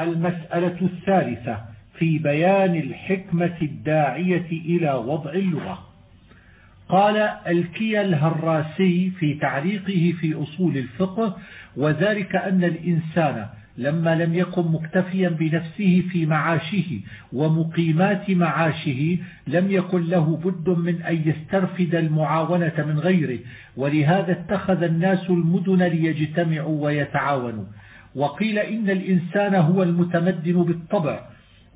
المسألة الثالثة في بيان الحكمة الداعية إلى وضع اللغة. قال الكي الهراسي في تعليقه في أصول الفقه وذلك أن الإنسان لما لم يكن مكتفيا بنفسه في معاشه ومقيمات معاشه لم يكن له بد من أن يسترفد المعاونة من غيره ولهذا اتخذ الناس المدن ليجتمعوا ويتعاونوا. وقيل إن الإنسان هو المتمدن بالطبع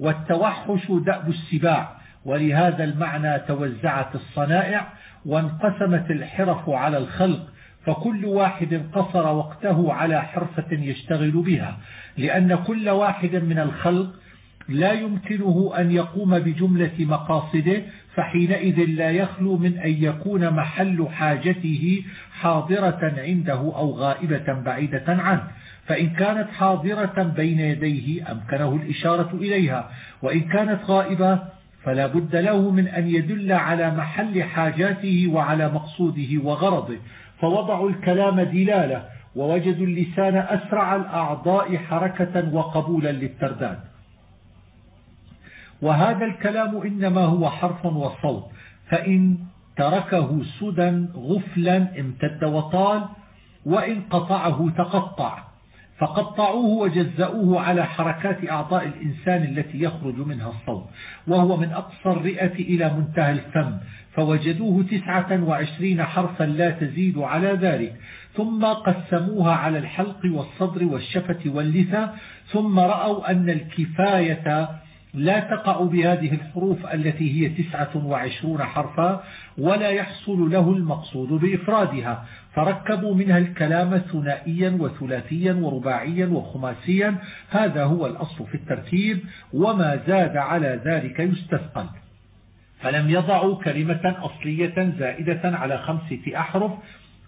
والتوحش دأب السباع ولهذا المعنى توزعت الصنائع وانقسمت الحرف على الخلق فكل واحد قصر وقته على حرفة يشتغل بها لأن كل واحد من الخلق لا يمكنه أن يقوم بجملة مقاصده فحينئذ لا يخلو من أن يكون محل حاجته حاضرة عنده أو غائبة بعيدة عنه. فإن كانت حاضرة بين يديه أمكنه الإشارة إليها وإن كانت غائبة فلا بد له من أن يدل على محل حاجاته وعلى مقصوده وغرضه فوضعوا الكلام دلالة ووجدوا اللسان أسرع الأعضاء حركة وقبولا للترداد. وهذا الكلام إنما هو حرف وصوت فإن تركه سدى غفلا امتد وطال وإن قطعه تقطع. فقطعوه وجزأوه على حركات أعضاء الإنسان التي يخرج منها الصوت وهو من أقصى الرئة إلى منتهى الفم فوجدوه تسعة وعشرين حرفا لا تزيد على ذلك ثم قسموها على الحلق والصدر والشفة واللثة ثم رأوا أن الكفاية لا تقع بهذه الحروف التي هي تسعة وعشرون حرفا ولا يحصل له المقصود بإفرادها. فركبوا منها الكلام ثنائيا وثلاثيا ورباعيا وخماسيا. هذا هو الأصل في الترتيب وما زاد على ذلك يستثقل. فلم يضعوا كلمة أصلية زائدة على خمسة أحرف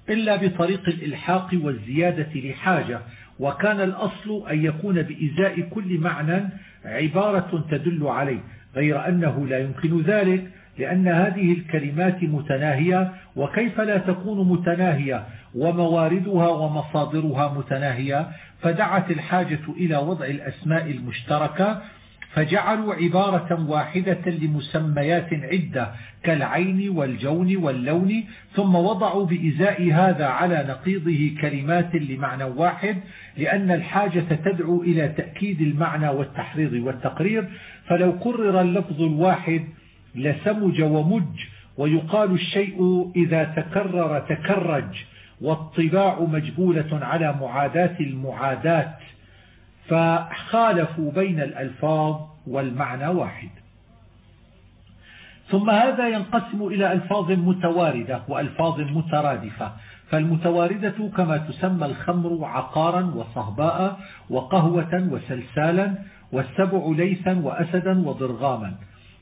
إلا بطريق الإلحاق والزيادة لحاجة. وكان الأصل أن يكون بإزاء كل معنى عبارة تدل عليه غير أنه لا يمكن ذلك. لأن هذه الكلمات متناهية وكيف لا تكون متناهية ومواردها ومصادرها متناهية؟ فدعت الحاجة إلى وضع الأسماء المشتركة فجعلوا عبارة واحدة لمسميات عدة كالعين والجون واللون ثم وضعوا بإزاء هذا على نقيضه كلمات لمعنى واحد لأن الحاجة تدعو إلى تأكيد المعنى والتحريض والتقرير. فلو قرر اللفظ الواحد لسمج ومج ويقال الشيء إذا تكرر تكرج والطباع مجبولة على معاداة المعادات فخالفوا بين الألفاظ والمعنى واحد. ثم هذا ينقسم إلى ألفاظ متواردة وألفاظ مترادفة. فالمتواردة كما تسمى الخمر عقارا وصهباء وقهوة وسلسالا والسبع ليثا وأسدا وضرغاما.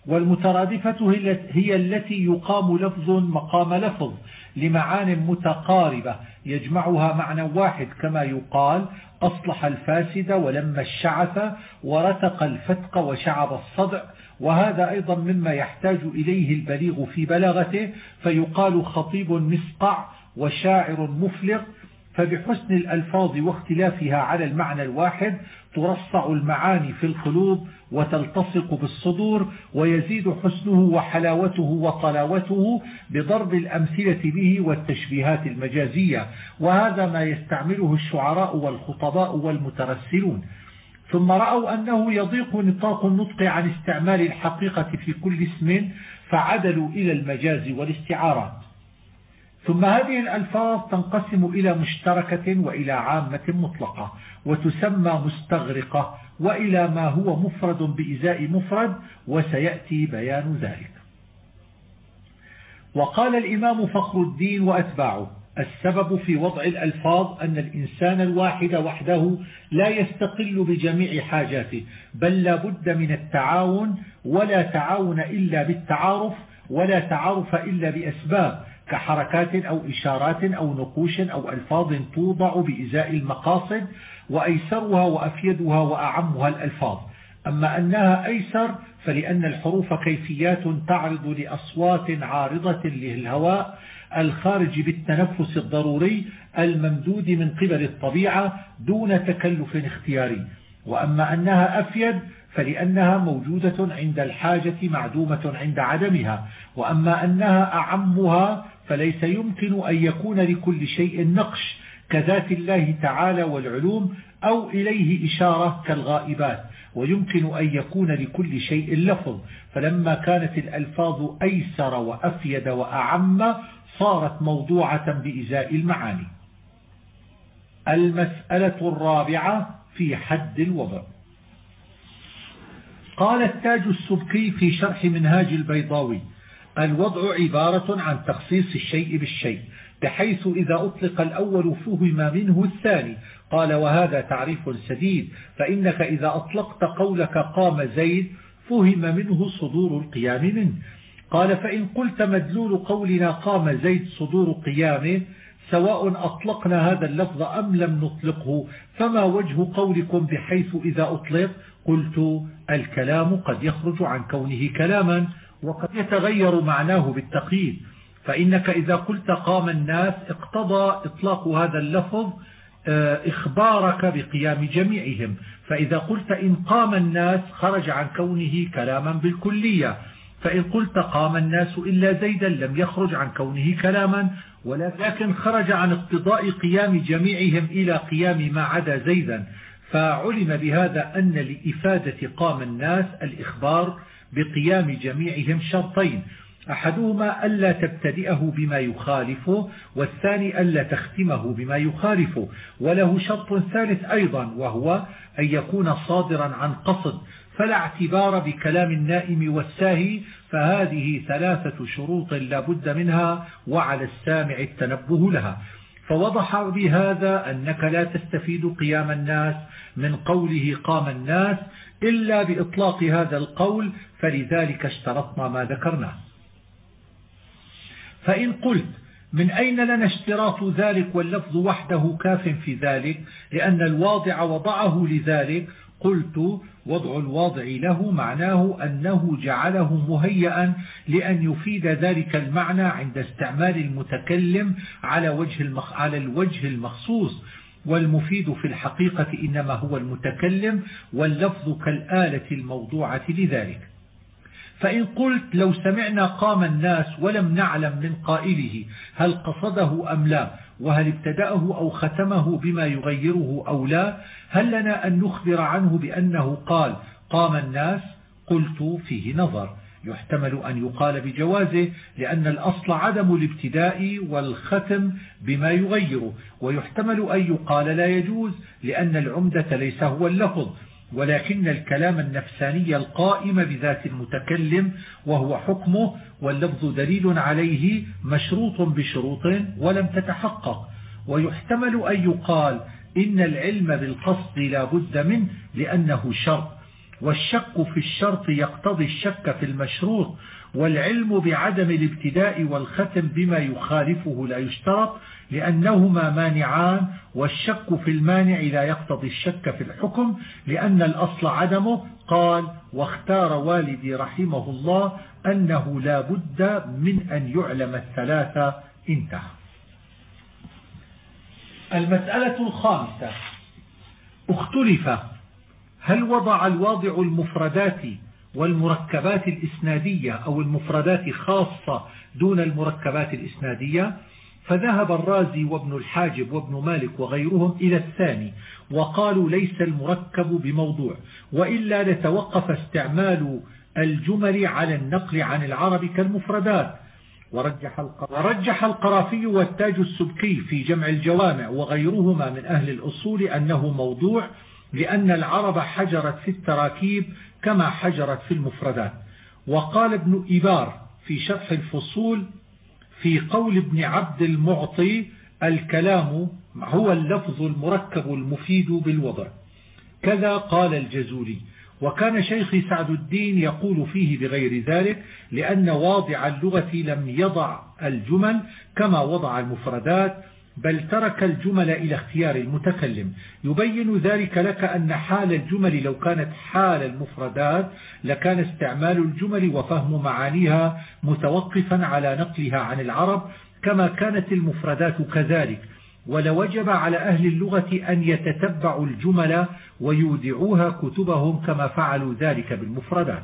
والمترادفة هي التي يقام لفظ مقام لفظ لمعان متقاربة يجمعها معنى واحد كما يقال أصلح الفاسد ولم الشعث ورتق الفتق وشعب الصدع. وهذا أيضا مما يحتاج إليه البليغ في بلاغته فيقال خطيب مسقع وشاعر مفلق فبحسن الألفاظ واختلافها على المعنى الواحد ترصع المعاني في القلوب وتلتصق بالصدور ويزيد حسنه وحلاوته وطلاوته بضرب الأمثلة به والتشبيهات المجازية. وهذا ما يستعمله الشعراء والخطباء والمترسلون. ثم رأوا أنه يضيق نطاق النطق عن استعمال الحقيقة في كل اسم فعدلوا إلى المجاز والاستعارات ثم هذه الألفاظ تنقسم إلى مشتركة وإلى عامة مطلقة وتسمى مستغرقة وإلى ما هو مفرد بإزاء مفرد وسيأتي بيان ذلك. وقال الإمام فخر الدين وأتباعه السبب في وضع الألفاظ أن الإنسان الواحد وحده لا يستقل بجميع حاجاته بل لا بد من التعاون ولا تعاون إلا بالتعارف ولا تعارف إلا بأسباب كحركات أو إشارات أو نقوش أو ألفاظ توضع بإزاء المقاصد وأيسرها وأفيدها وأعمها الألفاظ. أما أنها أيسر فلأن الحروف كيفيات تعرض لأصوات عارضة للهواء الخارج بالتنفس الضروري الممدود من قبل الطبيعة دون تكلف اختياري. وأما أنها أفيد فلأنها موجودة عند الحاجة معدومة عند عدمها. وأما أنها أعمها فليس يمكن أن يكون لكل شيء نقش كذات الله تعالى والعلوم أو إليه إشارة كالغائبات ويمكن أن يكون لكل شيء لفظ. فلما كانت الألفاظ أيسر وأفيد وأعم صارت موضوعة بإزاء المعاني. المسألة الرابعة في حد الوضع. قال التاج السبكي في شرح منهاج البيضاوي الوضع عبارة عن تخصيص الشيء بالشيء بحيث إذا أطلق الأول فهم منه الثاني. قال وهذا تعريف سديد فإنك إذا أطلقت قولك قام زيد فهم منه صدور القيام منه. قال فإن قلت مدلول قولنا قام زيد صدور قيامه سواء أطلقنا هذا اللفظ أم لم نطلقه فما وجه قولكم بحيث إذا أطلق؟ قلت الكلام قد يخرج عن كونه كلاما. وقد يتغير معناه بالتقييد. فإنك إذا قلت قام الناس اقتضى إطلاق هذا اللفظ آه، إخبارك بقيام جميعهم. فإذا قلت إن قام الناس خرج عن كونه كلاما بالكلية. فإن قلت قام الناس إلا زيدا لم يخرج عن كونه كلاما. ولكن خرج عن اقتضاء قيام جميعهم إلى قيام ما عدا زيدا. فعلم بهذا أن لإفادة قام الناس الإخبار بقيام جميعهم شرطين. أحدهما ألا تبتدئه بما يخالفه والثاني ألا تختمه بما يخالفه. وله شرط ثالث أيضا وهو أن يكون صادرا عن قصد. فلا اعتبار بكلام النائم والساهي فهذه ثلاثة شروط لا بد منها وعلى السامع التنبه لها. فوضح بهذا أنك لا تستفيد قيام الناس من قوله قام الناس إلا بإطلاق هذا القول فلذلك اشترطنا ما ذكرناه فإن قلت من أين لنا اشتراط ذلك واللفظ وحده كاف في ذلك لأن الواضع وضعه لذلك قلت وضع الواضع له معناه أنه جعله مهيئا لأن يفيد ذلك المعنى عند استعمال المتكلم على وجه. على الوجه المخصوص والمفيد في الحقيقة إنما هو المتكلم واللفظ كالآلة الموضوعة لذلك. فإن قلت لو سمعنا قام الناس ولم نعلم من قائله هل قصده أم لا وهل ابتدأه أو ختمه بما يغيره أو لا هل لنا أن نخبر عنه بأنه قال قام الناس؟ قلت فيه نظر. يحتمل أن يقال بجوازه لأن الأصل عدم الابتداء والختم بما يغيره ويحتمل أن يقال لا يجوز لأن العمدة ليس هو اللفظ ولكن الكلام النفساني القائم بذات المتكلم وهو حكمه واللفظ دليل عليه مشروط بشروط ولم تتحقق. ويحتمل أن يقال إن العلم بالقصد لا بد منه لأنه شرط والشك في الشرط يقتضي الشك في المشروط والعلم بعدم الابتداء والختم بما يخالفه لا يشترط لأنهما مانعان والشك في المانع لا يقتضي الشك في الحكم لأن الأصل عدمه قال واختار والدي رحمه الله أنه لا بد من أن يعلم الثلاثة انتهى. المسألة الخامسة. اختلف هل وضع الواضع المفردات والمركبات الإسنادية أو المفردات خاصة دون المركبات الإسنادية؟ فذهب الرازي وابن الحاجب وابن مالك وغيرهم إلى الثاني وقالوا ليس المركب بموضوع وإلا لتوقف استعمال الجمل على النقل عن العرب كالمفردات. ورجح, ورجح القرافي والتاج السبكي في جمع الجوامع وغيرهما من أهل الأصول أنه موضوع لأن العرب حجرت في التراكيب كما حجرت في المفردات. وقال ابن إبار في شرح الفصول في قول ابن عبد المعطي الكلام هو اللفظ المركب المفيد بالوضع. كذا قال الجزولي. وكان شيخي سعد الدين يقول فيه بغير ذلك لأن واضع اللغة لم يضع الجمل كما وضع المفردات بل ترك الجمل إلى اختيار المتكلم. يبين ذلك لك أن حال الجمل لو كانت حال المفردات لكان استعمال الجمل وفهم معانيها متوقفا على نقلها عن العرب كما كانت المفردات كذلك. ولوجب على أهل اللغة أن يتتبعوا الجمل ويودعوها كتبهم كما فعلوا ذلك بالمفردات.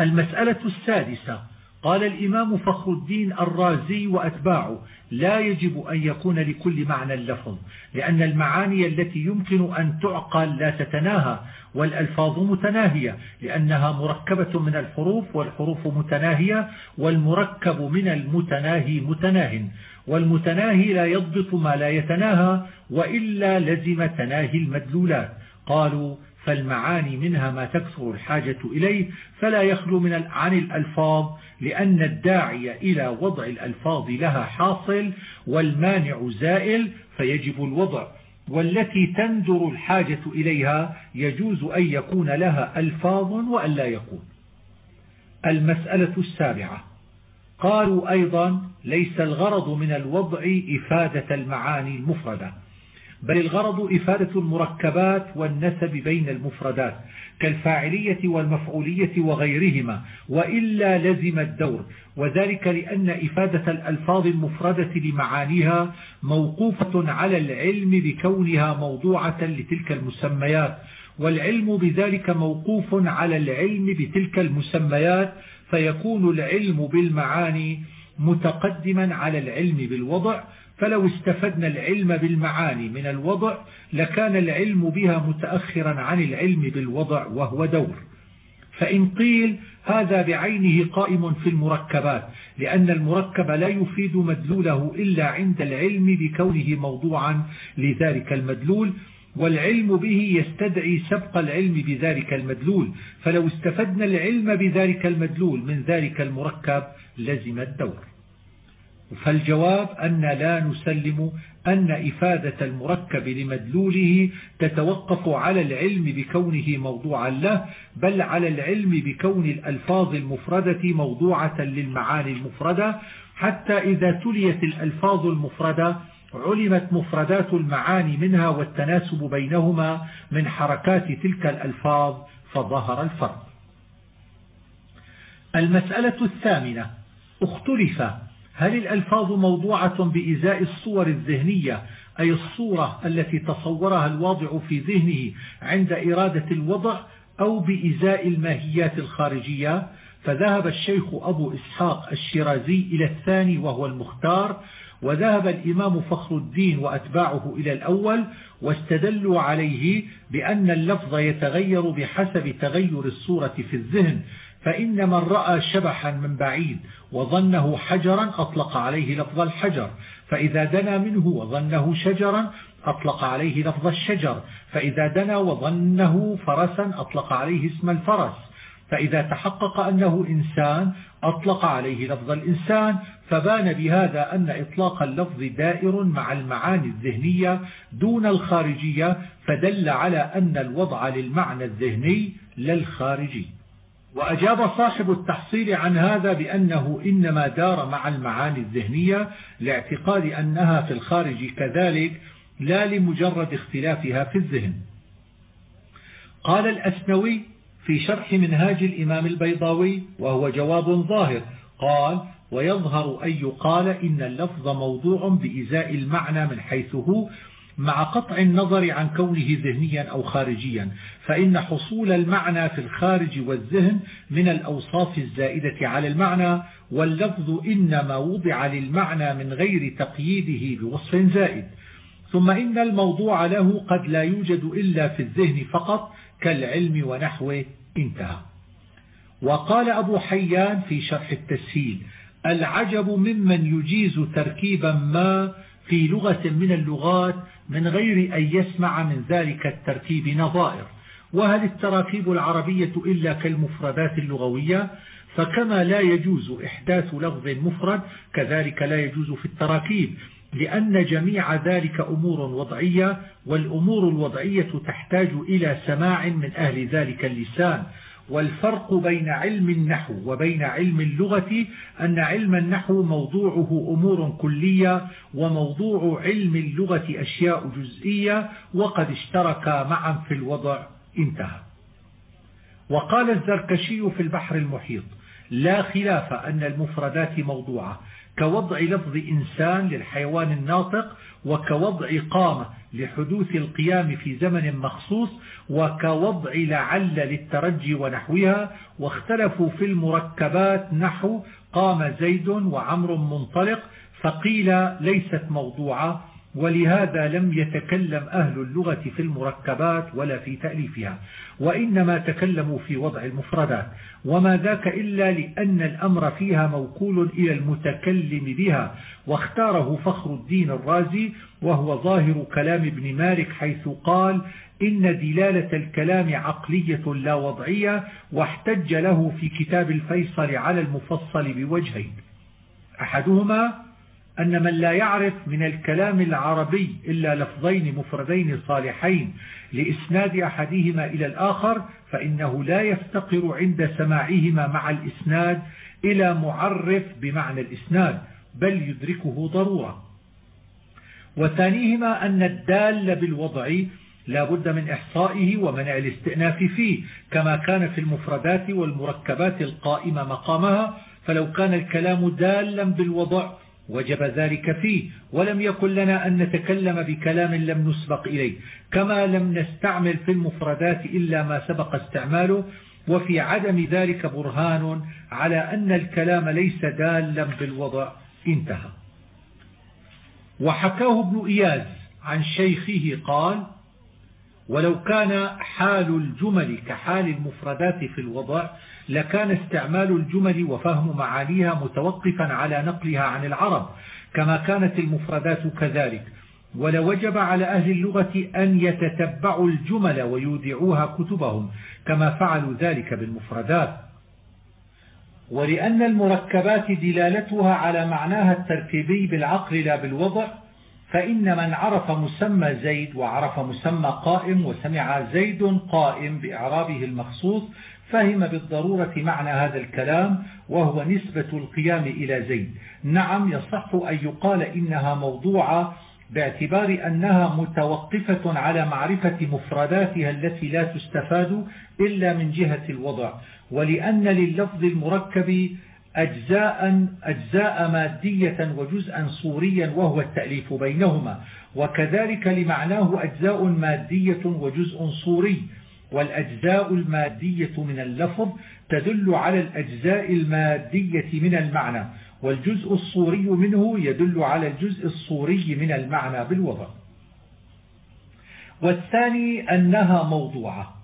المسألة السادسة قال الإمام فخر الدين الرازي وأتباعه لا يجب أن يكون لكل معنى اللفظ لأن المعاني التي يمكن أن تعقل لا تتناهى والألفاظ متناهية لأنها مركبة من الحروف والحروف متناهية والمركب من المتناهي متناه والمتناهي لا يضبط ما لا يتناهى وإلا لزم تناهي المدلولات. قالوا فالمعاني منها ما تكثر الحاجة إليه فلا يخلو من عن الألفاظ لأن الداعي إلى وضع الألفاظ لها حاصل والمانع زائل فيجب الوضع. والتي تندر الحاجة إليها يجوز أن يكون لها ألفاظ وأن لا يكون. المسألة السابعة. قالوا أيضا ليس الغرض من الوضع إفادة المعاني المفردة. بل الغرض إفادة المركبات والنسب بين المفردات كالفاعلية والمفعولية وغيرهما وإلا لزم الدور وذلك لأن إفادة الألفاظ المفردة لمعانيها موقوفة على العلم بكونها موضوعة لتلك المسميات والعلم بذلك موقوف على العلم بتلك المسميات فيكون العلم بالمعاني متقدما على العلم بالوضع فلو استفدنا العلم بالمعاني من الوضع لكان العلم بها متأخرا عن العلم بالوضع وهو دور. فإن قيل هذا بعينه قائم في المركبات لأن المركب لا يفيد مدلوله إلا عند العلم بكونه موضوعا لذلك المدلول والعلم به يستدعي سبق العلم بذلك المدلول. فلو استفدنا العلم بذلك المدلول من ذلك المركب لزم الدور. فالجواب أن لا نسلم أن إفادة المركب لمدلوله تتوقف على العلم بكونه موضوعا له بل على العلم بكون الألفاظ المفردة موضوعة للمعاني المفردة. حتى إذا تليت الألفاظ المفردة علمت مفردات المعاني منها والتناسب بينهما من حركات تلك الألفاظ فظهر الفرق. المسألة الثامنة اختلف هل الألفاظ موضوعة بإزاء الصور الذهنية أي الصورة التي تصورها الواضع في ذهنه عند إرادة الوضع أو بإزاء الماهيات الخارجية؟ فذهب الشيخ أبو إسحاق الشيرازي إلى الثاني وهو المختار وذهب الإمام فخر الدين وأتباعه إلى الأول واستدلوا عليه بأن اللفظ يتغير بحسب تغير الصورة في الذهن فإن من رأى شبحا من بعيد وظنه حجرا أطلق عليه لفظ الحجر فإذا دنا منه وظنه شجرا أطلق عليه لفظ الشجر فإذا دنا وظنه فرسا أطلق عليه اسم الفرس فإذا تحقق أنه إنسان أطلق عليه لفظ الإنسان فبان بهذا أن إطلاق اللفظ دائر مع المعاني الذهنية دون الخارجية فدل على أن الوضع للمعنى الذهني للخارجي. وأجاب صاحب التحصيل عن هذا بأنه إنما دار مع المعاني الذهنية لاعتقاد أنها في الخارج كذلك لا لمجرد اختلافها في الذهن. قال الأسنوي في شرح منهاج الإمام البيضاوي وهو جواب ظاهر قال ويظهر أن يقال إن اللفظ موضوع بإزاء المعنى من حيث هو مع قطع النظر عن كونه ذهنيا أو خارجيا فإن حصول المعنى في الخارج والذهن من الأوصاف الزائدة على المعنى واللفظ إنما وضع للمعنى من غير تقييده بوصف زائد. ثم إن الموضوع له قد لا يوجد إلا في الذهن فقط كالعلم ونحوه انتهى. وقال أبو حيان في شرح التسهيل العجب ممن يجيز تركيبا ما في لغة من اللغات من غير أن يسمع من ذلك التركيب نظائر. وهل التراكيب العربية إلا كالمفردات اللغوية؟ فكما لا يجوز إحداث لفظ مفرد كذلك لا يجوز في التراكيب لأن جميع ذلك أمور وضعية والأمور الوضعية تحتاج إلى سماع من أهل ذلك اللسان. والفرق بين علم النحو وبين علم اللغة أن علم النحو موضوعه أمور كلية وموضوع علم اللغة أشياء جزئية وقد اشتركا معا في الوضع. انتهى. وقال الزركشي في البحر المحيط لا خلاف أن المفردات موضوعة كوضع لفظ إنسان للحيوان الناطق وكوضع قامة لحدوث القيام في زمن مخصوص وكوضع لعل للترجي ونحوها واختلفوا في المركبات نحو قام زيد وعمر منطلق فقيل ليست موضوعة ولهذا لم يتكلم أهل اللغة في المركبات ولا في تأليفها وإنما تكلموا في وضع المفردات وما ذاك إلا لأن الأمر فيها موكول إلى المتكلم بها واختاره فخر الدين الرازي وهو ظاهر كلام ابن مالك حيث قال إن دلالة الكلام عقلية لا وضعية واحتج له في كتاب الفيصل على المفصل بوجهين أحدهما أن من لا يعرف من الكلام العربي إلا لفظين مفردين صالحين لإسناد أحدهما إلى الآخر فإنه لا يفتقر عند سماعهما مع الإسناد إلى معرف بمعنى الإسناد بل يدركه ضرورة. وثانيهما أن الدال بالوضع لا بد من إحصائه ومنع الاستئناف فيه كما كان في المفردات والمركبات القائمة مقامها فلو كان الكلام دالا بالوضع وجب ذلك فيه ولم يكن لنا أن نتكلم بكلام لم نسبق إليه. كما لم نستعمل في المفردات إلا ما سبق استعماله وفي عدم ذلك برهان على أن الكلام ليس دالا بالوضع انتهى. وحكاه ابن إياز عن شيخه قال ولو كان حال الجمل كحال المفردات في الوضع لكان استعمال الجمل وفهم معانيها متوقفا على نقلها عن العرب كما كانت المفردات كذلك. ولوجب على أهل اللغة أن يتتبعوا الجمل ويودعوها كتبهم كما فعلوا ذلك بالمفردات. ولأن المركبات دلالتها على معناها التركيبي بالعقل لا بالوضع فإن من عرف مسمى زيد وعرف مسمى قائم وسمع زيد قائم بإعرابه المخصوص فهم بالضرورة معنى هذا الكلام وهو نسبة القيام إلى زيد. نعم يصح أن يقال إنها موضوعة باعتبار أنها متوقفة على معرفة مفرداتها التي لا تستفاد إلا من جهة الوضع. ولأن لللفظ المركب أجزاء, أجزاء مادية وجزءا صوريا وهو التأليف بينهما. وكذلك لمعناه أجزاء مادية وجزء صوري. والأجزاء المادية من اللفظ تدل على الأجزاء المادية من المعنى والجزء الصوري منه يدل على الجزء الصوري من المعنى بالوضع. والثاني أنها موضوعة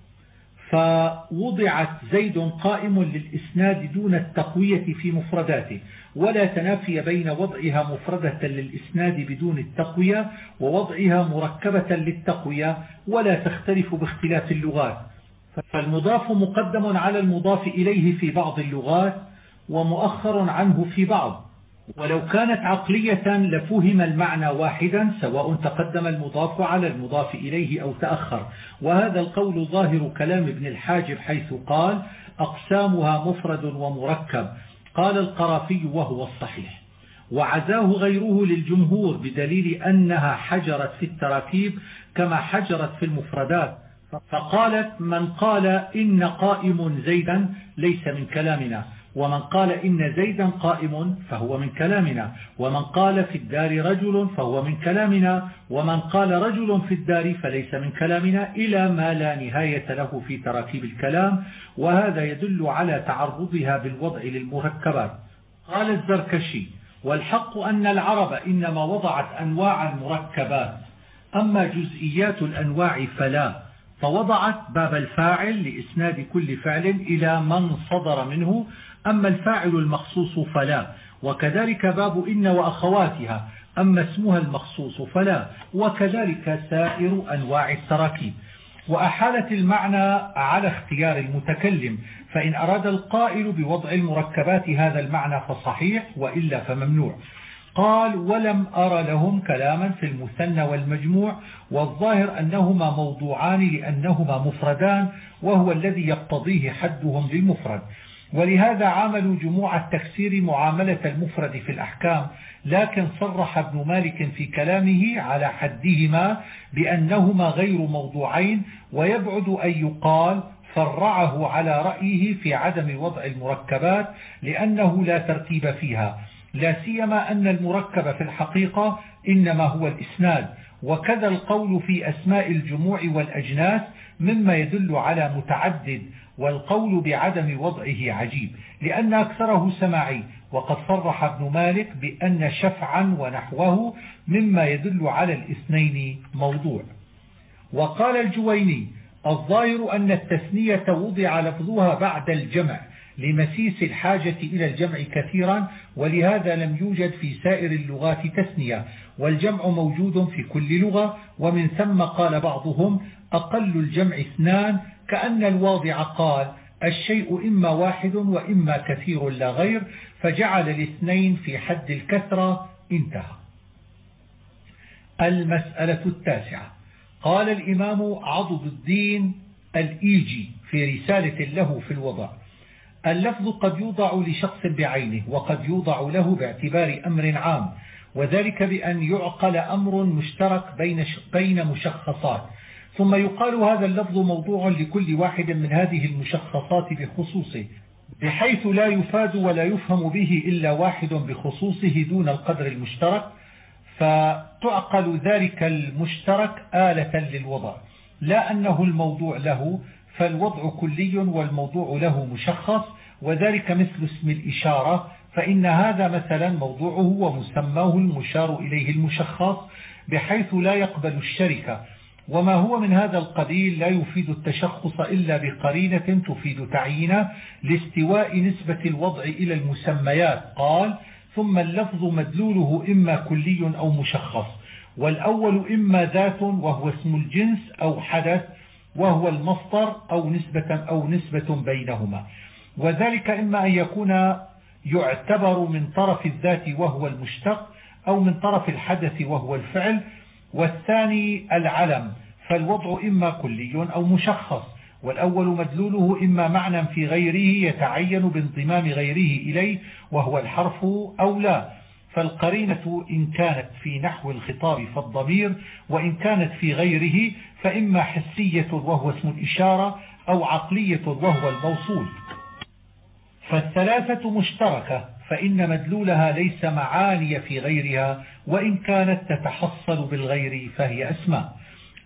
فوضعت زيد قائم للإسناد دون التقوية في مفرداته ولا تنافي بين وضعها مفردة للإسناد بدون التقوية ووضعها مركبة للتقوية ولا تختلف باختلاف اللغات. فالمضاف مقدم على المضاف إليه في بعض اللغات ومؤخر عنه في بعض. ولو كانت عقلية لفهم المعنى واحدا سواء تقدم المضاف على المضاف إليه أو تأخر. وهذا القول ظاهر كلام ابن الحاجب حيث قال أقسامها مفرد ومركب. قال القرافي وهو الصحيح. وعزاه غيره للجمهور بدليل أنها حجرت في التراكيب كما حجرت في المفردات. فقالت من قال إن قائم زيدا ليس من كلامنا. ومن قال إن زيدا قائم فهو من كلامنا. ومن قال في الدار رجل فهو من كلامنا. ومن قال رجل في الدار فليس من كلامنا إلى ما لا نهاية له في تراكيب الكلام. وهذا يدل على تعرضها بالوضع للمركبات. قال الزركشي والحق أن العرب إنما وضعت أنواع المركبات. أما جزئيات الأنواع فلا. فوضعت باب الفاعل لإسناد كل فعل إلى من صدر منه أما الفاعل المخصوص فلا وكذلك باب إن وأخواتها أما اسمها المخصوص فلا وكذلك سائر أنواع التراكيب. وأحالت المعنى على اختيار المتكلم فإن أراد القائل بوضع المركبات هذا المعنى فصحيح وإلا فممنوع. قال ولم أرى لهم كلاما في المثنى والمجموع والظاهر أنهما موضوعان لأنهما مفردان وهو الذي يقتضيه حدهم للمفرد. ولهذا عاملوا جموع التكسير معاملة المفرد في الأحكام لكن صرح ابن مالك في كلامه على حدهما بأنهما غير موضوعين ويبعد أن يقال فرعه على رأيه في عدم وضع المركبات لأنه لا ترتيب فيها. لا سيما أن المركب في الحقيقة إنما هو الإسناد وكذا القول في أسماء الجموع والأجناس مما يدل على متعدد والقول بعدم وضعه عجيب لأن أكثره سماعي. وقد صرح ابن مالك بأن شفعا ونحوه مما يدل على الاثنين موضوع. وقال الجويني الظاهر أن التثنية وضع لفظها بعد الجمع لمسيس الحاجة إلى الجمع كثيرا ولهذا لم يوجد في سائر اللغات تثنية. والجمع موجود في كل لغة ومن ثم قال بعضهم أقل الجمع اثنان كأن الواضع قال الشيء إما واحد وإما كثير لا غير فجعل الاثنين في حد الكثرة انتهى. المسألة التاسعة. قال الإمام عضد الدين الإيجي في رسالة له في الوضع. اللفظ قد يوضع لشخص بعينه وقد يوضع له باعتبار أمر عام وذلك بأن يعقل أمر مشترك بين بين مشخصات. ثم يقال هذا اللفظ موضوع لكل واحد من هذه المشخصات بخصوصه بحيث لا يفاد ولا يفهم به إلا واحد بخصوصه دون القدر المشترك فتعقل ذلك المشترك آلة للوضع. لا أنه الموضوع له فالوضع كلي والموضوع له مشخص وذلك مثل اسم الإشارة فإن هذا مثلا موضوعه ومسماه المشار إليه المشخص بحيث لا يقبل الشركة. وما هو من هذا القبيل لا يفيد التشخص إلا بقرينة تفيد تعيينه لاستواء نسبة الوضع إلى المسميات. قال ثم اللفظ مدلوله إما كلي أو مشخص والأول إما ذات وهو اسم الجنس أو حدث وهو المصدر أو نسبة أو نسبة بينهما. وذلك إما أن يكون يعتبر من طرف الذات وهو المشتق أو من طرف الحدث وهو الفعل والثاني العلم فالوضع إما كلي أو مشخص والأول مدلوله إما معنى في غيره يتعين بانضمام غيره إليه وهو الحرف أو لا. فالقرينة إن كانت في نحو الخطاب فالضمير وإن كانت في غيره فإما حسية وهو اسم الإشارة أو عقلية وهو الموصول. فالثلاثة مشتركة فإن مدلولها ليس معاني في غيرها وإن كانت تتحصل بالغير فهي أسماء.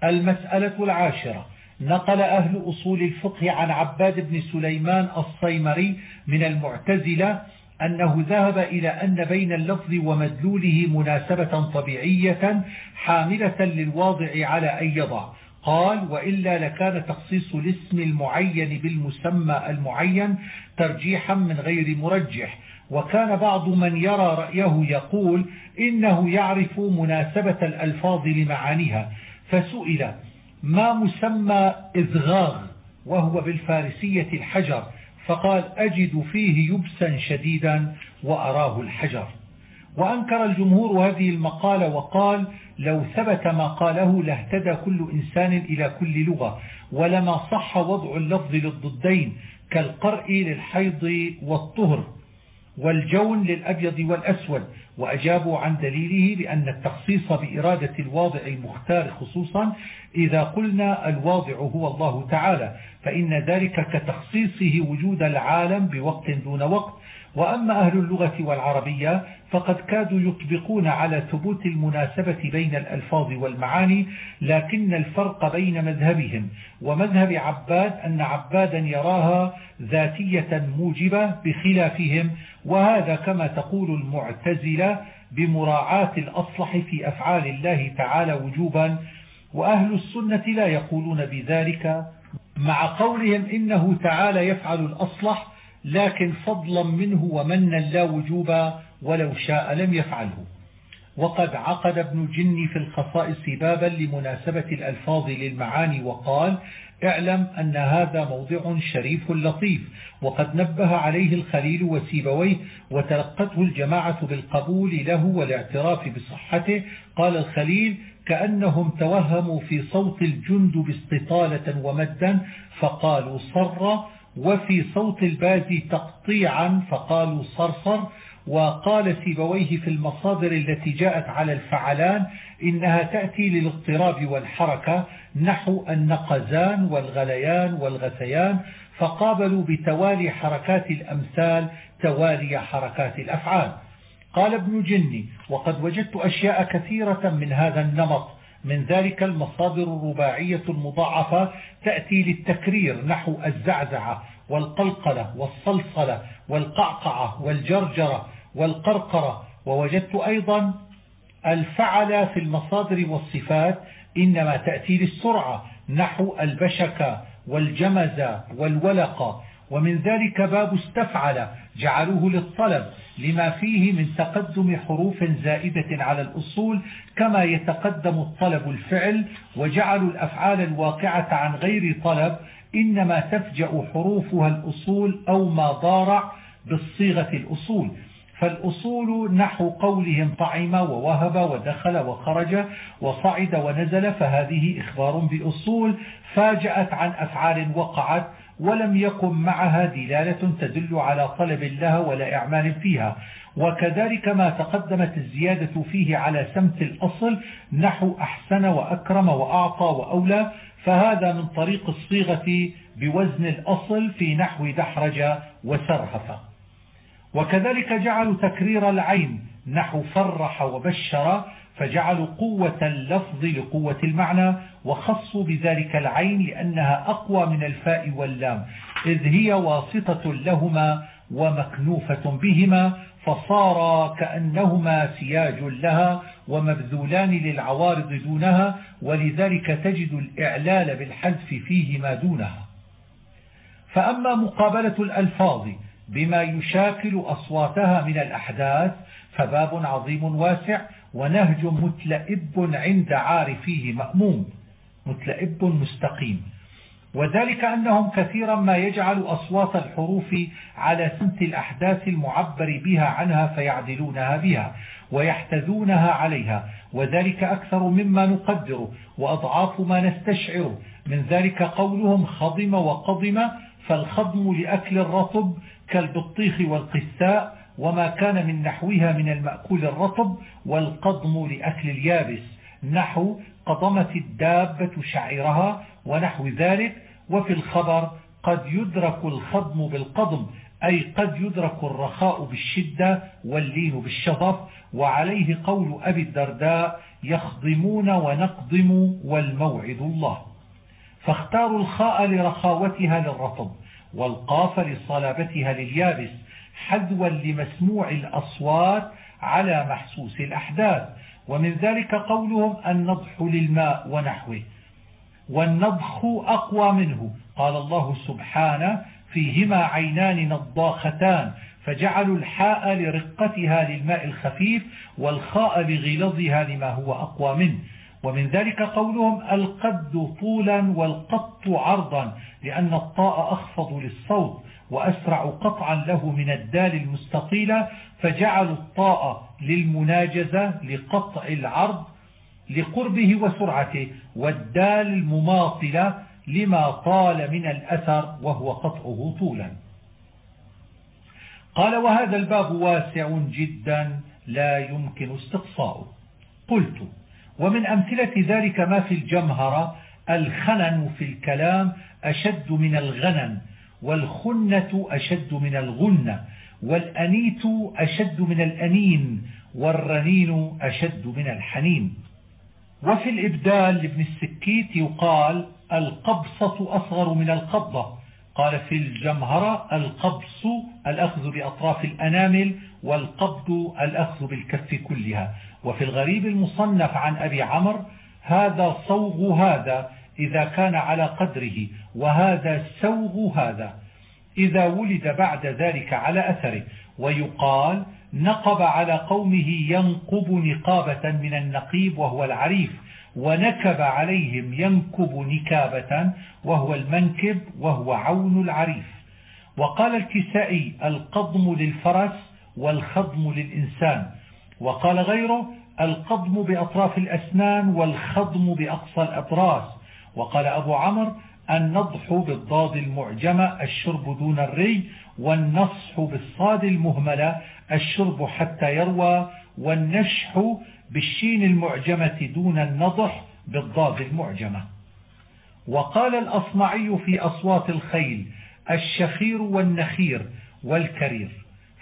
المسألة العاشرة نقل أهل أصول الفقه عن عباد بن سليمان الصيمري من المعتزلة أنه ذهب إلى أن بين اللفظ ومدلوله مناسبة طبيعية حاملة للواضع على أن يضع قال وإلا لكان تخصيص الاسم المعين بالمسمى المعين ترجيحا من غير مرجح. وكان بعض من يرى رأيه يقول إنه يعرف مناسبة الألفاظ لمعانيها فسئل ما مسمى إذغاغ وهو بالفارسية الحجر. فقال أجد فيه يبسا شديدا وأراه الحجر. وأنكر الجمهور هذه المقالة وقال لو ثبت ما قاله لاهتدى كل إنسان إلى كل لغة ولما صح وضع اللفظ للضدين كالقرء للحيض والطهر والجون للأبيض والأسود وأجابوا عن دليله بأن التخصيص بإرادة الواضع المختار خصوصا إذا قلنا الواضع هو الله تعالى فإن ذلك كتخصيصه وجود العالم بوقت دون وقت وأما أهل اللغة والعربية فقد كادوا يطبقون على ثبوت المناسبة بين الألفاظ والمعاني لكن الفرق بين مذهبهم. ومذهب عباد أن عبادا يراها ذاتية موجبة بخلافهم وهذا كما تقول المعتزلة بمراعاة الأصلح في أفعال الله تعالى وجوبا. وأهل السنة لا يقولون بذلك مع قولهم إنه تعالى يفعل الأصلح لكن فضلا منه ومنا لا وجوبا ولو شاء لم يفعله. وقد عقد ابن جني في الخصائص بابا لمناسبة الألفاظ للمعاني وقال اعلم أن هذا موضع شريف لطيف وقد نبه عليه الخليل وسيبويه وتلقته الجماعة بالقبول له والاعتراف بصحته. قال الخليل كأنهم توهموا في صوت الجند استطالة ومدا فقالوا صر وفي صوت الباز تقطيعا فقالوا صرصر وقال سيبويه في المصادر التي جاءت على الفعلان إنها تأتي للاضطراب والحركة نحو النقزان والغليان والغثيان فقابلوا بتوالي حركات الأمثال توالي حركات الأفعال. قال ابن جني وقد وجدت أشياء كثيرة من هذا النمط من ذلك المصادر الرباعية المضاعفة تأتي للتكرير نحو الزعزعة والقلقلة والصلصلة والقعقعة والجرجرة والقرقرة ووجدت أيضا الفعل في المصادر والصفات إنما تأتي للسرعة نحو البشكة والجمز والولق ومن ذلك باب استفعل جعلوه للطلب. لما فيه من تقدم حروف زائدة على الأصول كما يتقدم الطلب الفعل وجعلوا الأفعال الواقعة عن غير طلب إنما تفجأ حروفها الأصول أو ما ضارع بالصيغة الأصول. فالأصول نحو قولهم طعم ووهب ودخل وخرج وصعد ونزل فهذه إخبار بأصول فاجأت عن أفعال وقعت ولم يكن معها دلالة تدل على طلب لها ولا إعمال فيها. وكذلك ما تقدمت الزيادة فيه على سمت الأصل نحو أحسن وأكرم وأعطى وأولى فهذا من طريق الصيغة بوزن الأصل في نحو دحرج وسرهف. وكذلك جعلوا تكرير العين نحو فرح وبشر فجعلوا قوة اللفظ لقوة المعنى وخصوا بذلك العين لأنها أقوى من الفاء واللام إذ هي واسطة لهما ومكنوفة بهما فصار كأنهما سياج لها ومبذولان للعوارض دونها ولذلك تجد الإعلال بالحذف فيه ما دونها. فأما مقابلة الألفاظ بما يشاكل أصواتها من الأحداث فباب عظيم واسع ونهج متلئب عند عارفيه مأموم متلئب مستقيم. وذلك أنهم كثيرا ما يجعل أصوات الحروف على سمت الأحداث المعبر بها عنها فيعدلونها بها ويحتذونها عليها وذلك أكثر مما نقدر وأضعاف ما نستشعر. من ذلك قولهم خضم وقضم فالخضم لأكل الرطب كالبطيخ والقثاء وما كان من نحوها من المأكول الرطب والقضم لأكل اليابس نحو قضمت الدابة شعيرها ونحو ذلك. وفي الخبر قد يدرك الخضم بالقضم أي قد يدرك الرخاء بالشدة واللين بالشظف. وعليه قول أبي الدرداء يخضمون ونقضم والموعد الله. فاختاروا الخاء لرخاوتها للرطب والقاف لصلابتها لليابس حذوا لمسموع الأصوات على محسوس الأحداث. ومن ذلك قولهم النضح للماء ونحوه. والنضخ أقوى منه. قال الله سبحانه فيهما عينان نضاختان فجعلوا الحاء لرقتها للماء الخفيف والخاء لغلظها لما هو أقوى منه. ومن ذلك قولهم القد طولا والقط عرضا لأن الطاء أخفض للصوت. وأسرع قطعا له من الدال المستطيلة فجعلوا الطاء للمناجزة لقطع العرض لقربه وسرعته والدال المماطلة لما طال من الأثر وهو قطعه طولا. قال وهذا الباب واسع جدا لا يمكن استقصاؤه. قلت ومن أمثلة ذلك ما في الجمهرة؟ الخنن في الكلام أشد من الغنن والخنة أشد من الغنة والأنيت أشد من الأنين والرنين أشد من الحنين. وفي الإبدال لابن السكيت يقال القبصة أصغر من القبضة. قال في الجمهرة القبص الأخذ بأطراف الأنامل والقبض الأخذ بالكف كلها. وفي الغريب المصنف عن أبي عمر هذا صوغ هذا إذا كان على قدره وهذا سوغ هذا. إذا ولد بعد ذلك على أثره ويقال نقب على قومه ينقب نقابة من النقيب وهو العريف ونكب عليهم ينكب نكابة وهو المنكب وهو عون العريف. وقال الكسائي القضم للفرس والخضم للإنسان. وقال غيره القضم بأطراف الأسنان والخضم بأقصى الأطراس. وقال أبو عمر النضح بالضاد المعجمة الشرب دون الري والنصح بالصاد المهملة الشرب حتى يروى والنشح بالشين المعجمة دون النضح بالضاد المعجمة. وقال الأصمعي في أصوات الخيل الشخير والنخير والكرير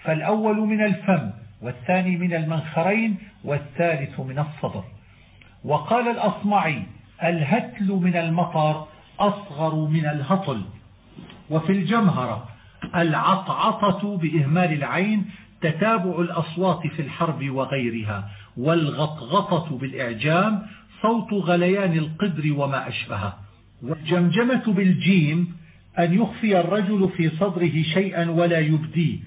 فالأول من الفم والثاني من المنخرين والثالث من الصدر. وقال الأصمعي الهتل من المطر أصغر من الهطل. وفي الجمهرة العطعطة بإهمال العين تتابع الأصوات في الحرب وغيرها والغطغطة بالإعجام صوت غليان القدر وما أشبهه. والجمجمة بالجيم أن يخفي الرجل في صدره شيئا ولا يبديه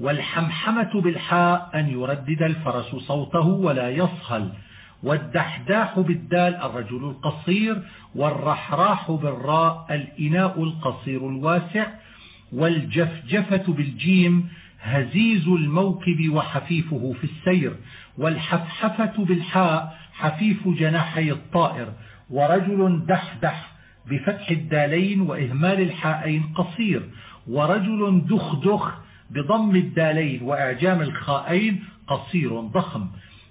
والحمحمة بالحاء أن يردد الفرس صوته ولا يصهل. والدحداح بالدال الرجل القصير والرحراح بالراء الإناء القصير الواسع والجفجفة بالجيم هزيز الموكب وحفيفه في السير والحفحفة بالحاء حفيف جناحي الطائر ورجل دحدح بفتح الدالين وإهمال الحائين قصير ورجل دخدخ بضم الدالين وإعجام الخائين قصير ضخم.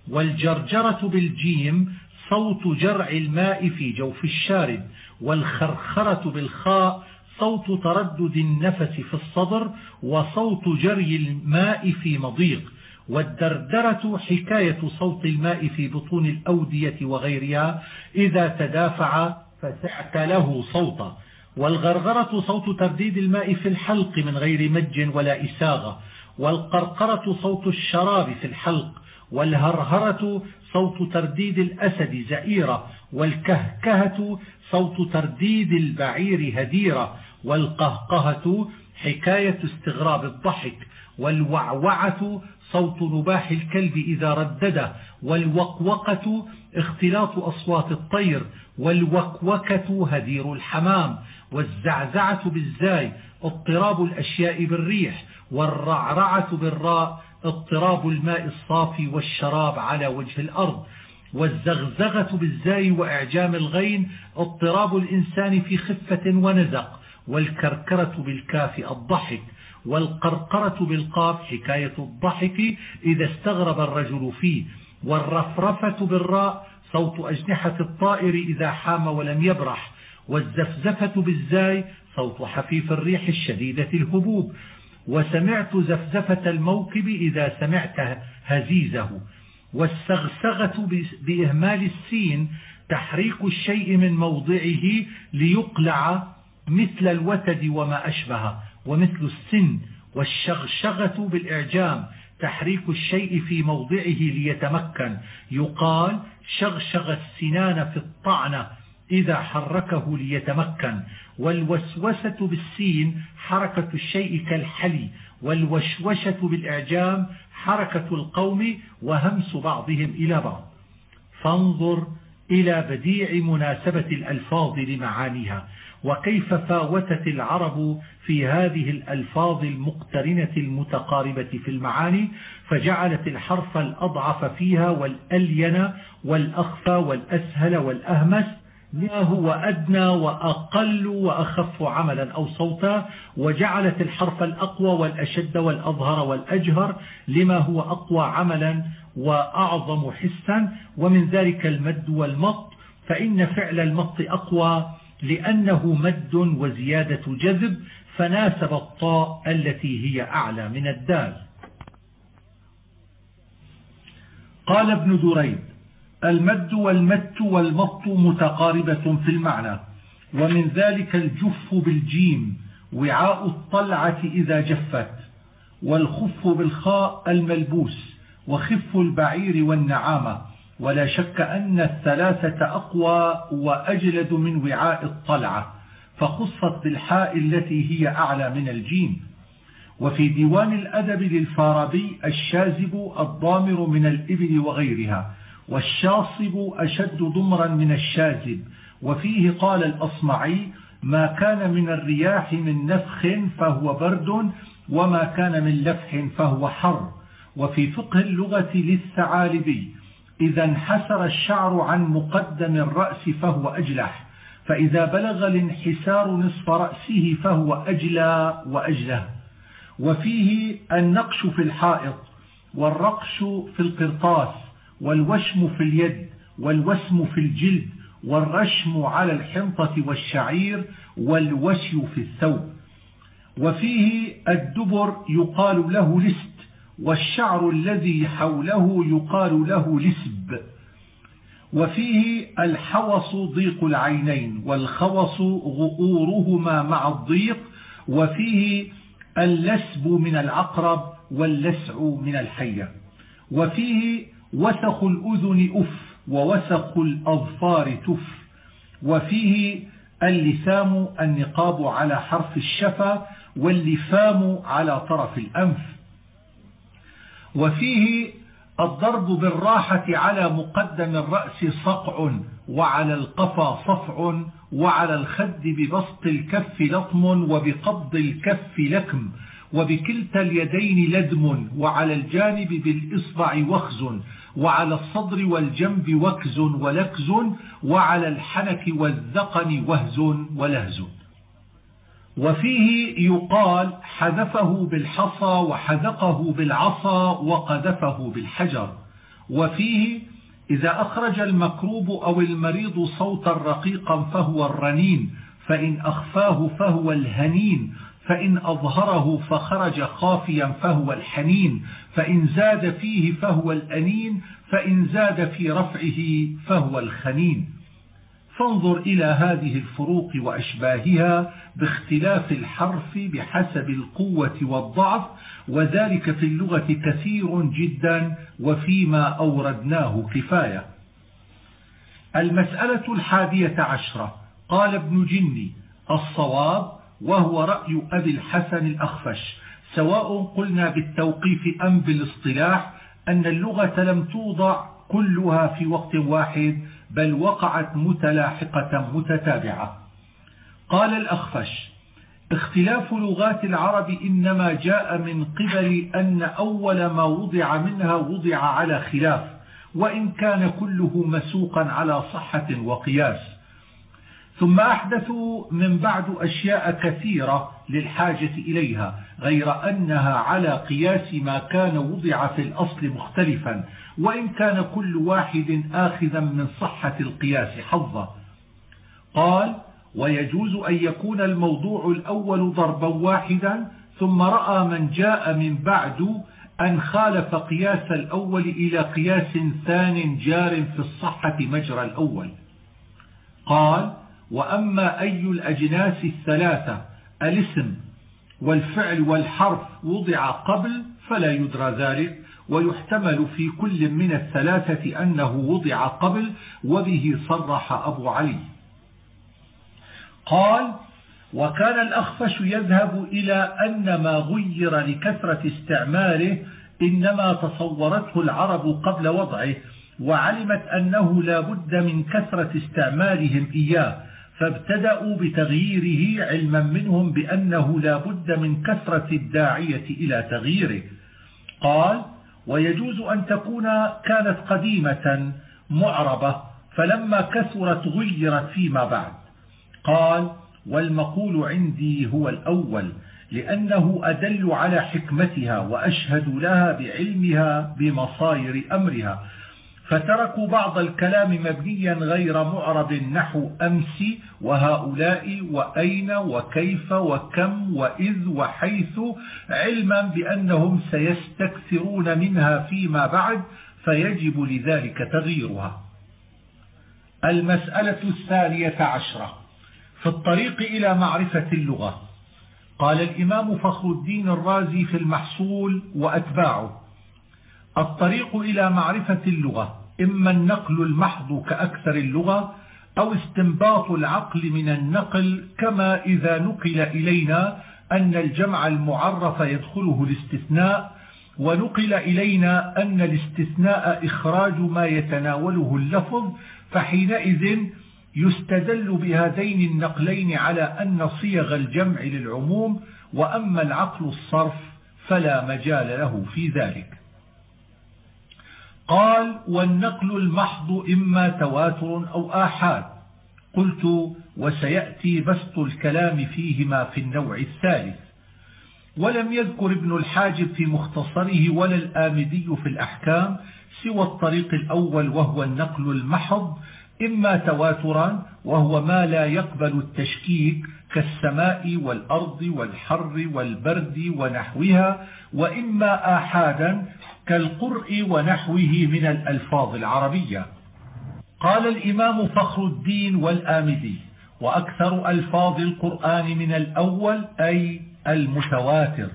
والجرجرة بالجيم صوت جرع الماء في جوف الشارد والخرخرة بالخاء صوت تردد النفس في الصدر وصوت جري الماء في مضيق والدردرة حكاية صوت الماء في بطون الأودية وغيرها إذا تدافع فسعت له صوتا والغرغرة صوت ترديد الماء في الحلق من غير مج ولا إساغة والقرقرة صوت الشراب في الحلق والهرهرة صوت ترديد الأسد زئيرة والكهكهة صوت ترديد البعير هديرة والقهقهة حكاية استغراب الضحك والوعوعة صوت نباح الكلب إذا ردده والوقوقة اختلاط أصوات الطير والوكوكة هدير الحمام والزعزعة بالزاي اضطراب الأشياء بالريح والرعرعة بالراء اضطراب الماء الصافي والشراب على وجه الأرض والزغزغة بالزاي وإعجام الغين اضطراب الإنسان في خفة ونزق والكركرة بالكاف الضحك والقرقرة بالقاف حكاية الضحك إذا استغرب الرجل فيه والرفرفة بالراء صوت أجنحة الطائر إذا حام ولم يبرح والزفزفة بالزاي صوت حفيف الريح الشديدة الهبوب. وسمعت زفزفة الموكب إذا سمعت هزيزه والسغسغة بإهمال السين تحريك الشيء من موضعه ليقلع مثل الوتد وما أشبه ومثل السن والشغشغة بالإعجام تحريك الشيء في موضعه ليتمكن. يقال شغشغ السنان في الطعنة إذا حركه ليتمكن. والوسوسة بالسين حركة الشيء كالحلي والوشوشة بالإعجام حركة القوم وهمس بعضهم إلى بعض. فانظر إلى بديع مناسبة الألفاظ لمعانيها وكيف فاوتت العرب في هذه الألفاظ المقترنة المتقاربة في المعاني فجعلت الحرف الأضعف فيها والألين والأخفى والأسهل والأهمس ما هو أدنى وأقل وأخف عملا أو صوتا وجعلت الحرف الأقوى والأشد والأظهر والأجهر لما هو أقوى عملا وأعظم حسا ومن ذلك المد والمط. فإن فعل المط أقوى لأنه مد وزيادة جذب فناسب الطاء التي هي أعلى من الدال. قال ابن دريد المد والمت والمط متقاربة في المعنى ومن ذلك الجف بالجيم وعاء الطلعة إذا جفت والخف بالخاء الملبوس وخف البعير والنعامة ولا شك أن الثلاثة أقوى وأجلد من وعاء الطلعة فخصت بالحاء التي هي أعلى من الجيم. وفي ديوان الأدب للفارابي الشازب الضامر من الإبل وغيرها. والشاصب أشد ضمرا من الشاذب. وفيه قال الأصمعي ما كان من الرياح من نفخ فهو برد وما كان من لفح فهو حر. وفي فقه اللغة للثعالبي إذا انحسر الشعر عن مقدم الرأس فهو أجلح فإذا بلغ الانحسار نصف رأسه فهو أجلى وأجله. وفيه النقش في الحائط والرقش في القرطاس والوشم في اليد والوسم في الجلد والرشم على الحنطة والشعير والوشي في الثوب. وفيه الدبر يقال له لست والشعر الذي حوله يقال له لسب. وفيه الحوص ضيق العينين والخوص غؤورهما مع الضيق. وفيه اللسب من العقرب واللسع من الحية. وفيه وسخ الأذن أف ووسخ الأظفار تف. وفيه اللثام النقاب على حرف الشفا واللفام على طرف الأنف. وفيه الضرب بالراحة على مقدم الرأس صقع وعلى القفا صفع وعلى الخد ببسط الكف لطم وبقبض الكف لكم. وبكلتا اليدين لدم وعلى الجانب بالإصبع وخز وعلى الصدر والجنب وكز ولكز وعلى الحنك والذقن وهز ولهز. وفيه يقال حذفه بالحصى وحذقه بالعصا وقذفه بالحجر. وفيه إذا أخرج المكروب أو المريض صوتا رقيقا فهو الرنين فإن أخفاه فهو الهنين فإن أظهره فخرج خافيا فهو الحنين فإن زاد فيه فهو الأنين فإن زاد في رفعه فهو الخنين. فانظر إلى هذه الفروق وأشباهها باختلاف الحرف بحسب القوة والضعف وذلك في اللغة كثير جدا وفيما أوردناه كفاية. المسألة الحادية عشرة. قال ابن جني الصواب وهو رأي أبي الحسن الأخفش. سواء قلنا بالتوقيف أم بالاصطلاح أن اللغة لم توضع كلها في وقت واحد بل وقعت متلاحقة متتابعة. قال الأخفش اختلاف لغات العرب إنما جاء من قبل أن أول ما وضع منها وضع على خلاف وإن كان كله مسوقا على صحة وقياس. ثم أحدثوا من بعد أشياء كثيرة للحاجة إليها غير أنها على قياس ما كان وضع في الأصل مختلفا وإن كان كل واحد آخذا من صحة القياس حظه. قال ويجوز أن يكون الموضوع الأول ضربا واحدا ثم رأى من جاء من بعد أن خالف قياس الأول إلى قياس ثان جار في الصحة مجرى الأول. قال وأما أي الأجناس الثلاثة الاسم والفعل والحرف وضع قبل فلا يدرى ذلك ويحتمل في كل من الثلاثة أنه وضع قبل وبه صرح أبو علي. قال وكان الأخفش يذهب إلى أن ما غير لكثرة استعماله إنما تصورته العرب قبل وضعه وعلمت أنه لا بد من كثرة استعمالهم إياه فابتدأوا بتغييره علما منهم بأنه لا بد من كثرة الداعية إلى تغييره. قال ويجوز أن تكون كانت قديمة معربة فلما كثرت غيرت فيما بعد. قال والمقول عندي هو الأول لأنه أدل على حكمتها وأشهد لها بعلمها بمصاير أمرها. فتركوا بعض الكلام مبنيا غير معرب نحو أمس وهؤلاء وأين وكيف وكم وإذ وحيث علما بأنهم سيستكثرون منها فيما بعد فيجب لذلك تغييرها. المسألة الثانية عشرة. في الطريق إلى معرفة اللغة. قال الإمام فخر الدين الرازي في المحصول وأتباعه. الطريق إلى معرفة اللغة إما النقل المحض كأكثر اللغة أو استنباط العقل من النقل كما إذا نقل إلينا أن الجمع المعرف يدخله الاستثناء ونقل إلينا أن الاستثناء إخراج ما يتناوله اللفظ فحينئذ يستدل بهذين النقلين على أن صيغ الجمع للعموم وأما العقل الصرف فلا مجال له في ذلك. قال والنقل المحض إما تواتر أو آحاد. قلت وسيأتي بسط الكلام فيهما في النوع الثالث. ولم يذكر ابن الحاجب في مختصره ولا الآمدي في الأحكام سوى الطريق الأول وهو النقل المحض إما تواترا وهو ما لا يقبل التشكيك كالسماء والأرض والحر والبرد ونحوها وإما آحادا كالقرء ونحوه من الألفاظ العربية. قال الإمام فخر الدين والآمدي وأكثر ألفاظ القرآن من الأول أي المتواتر.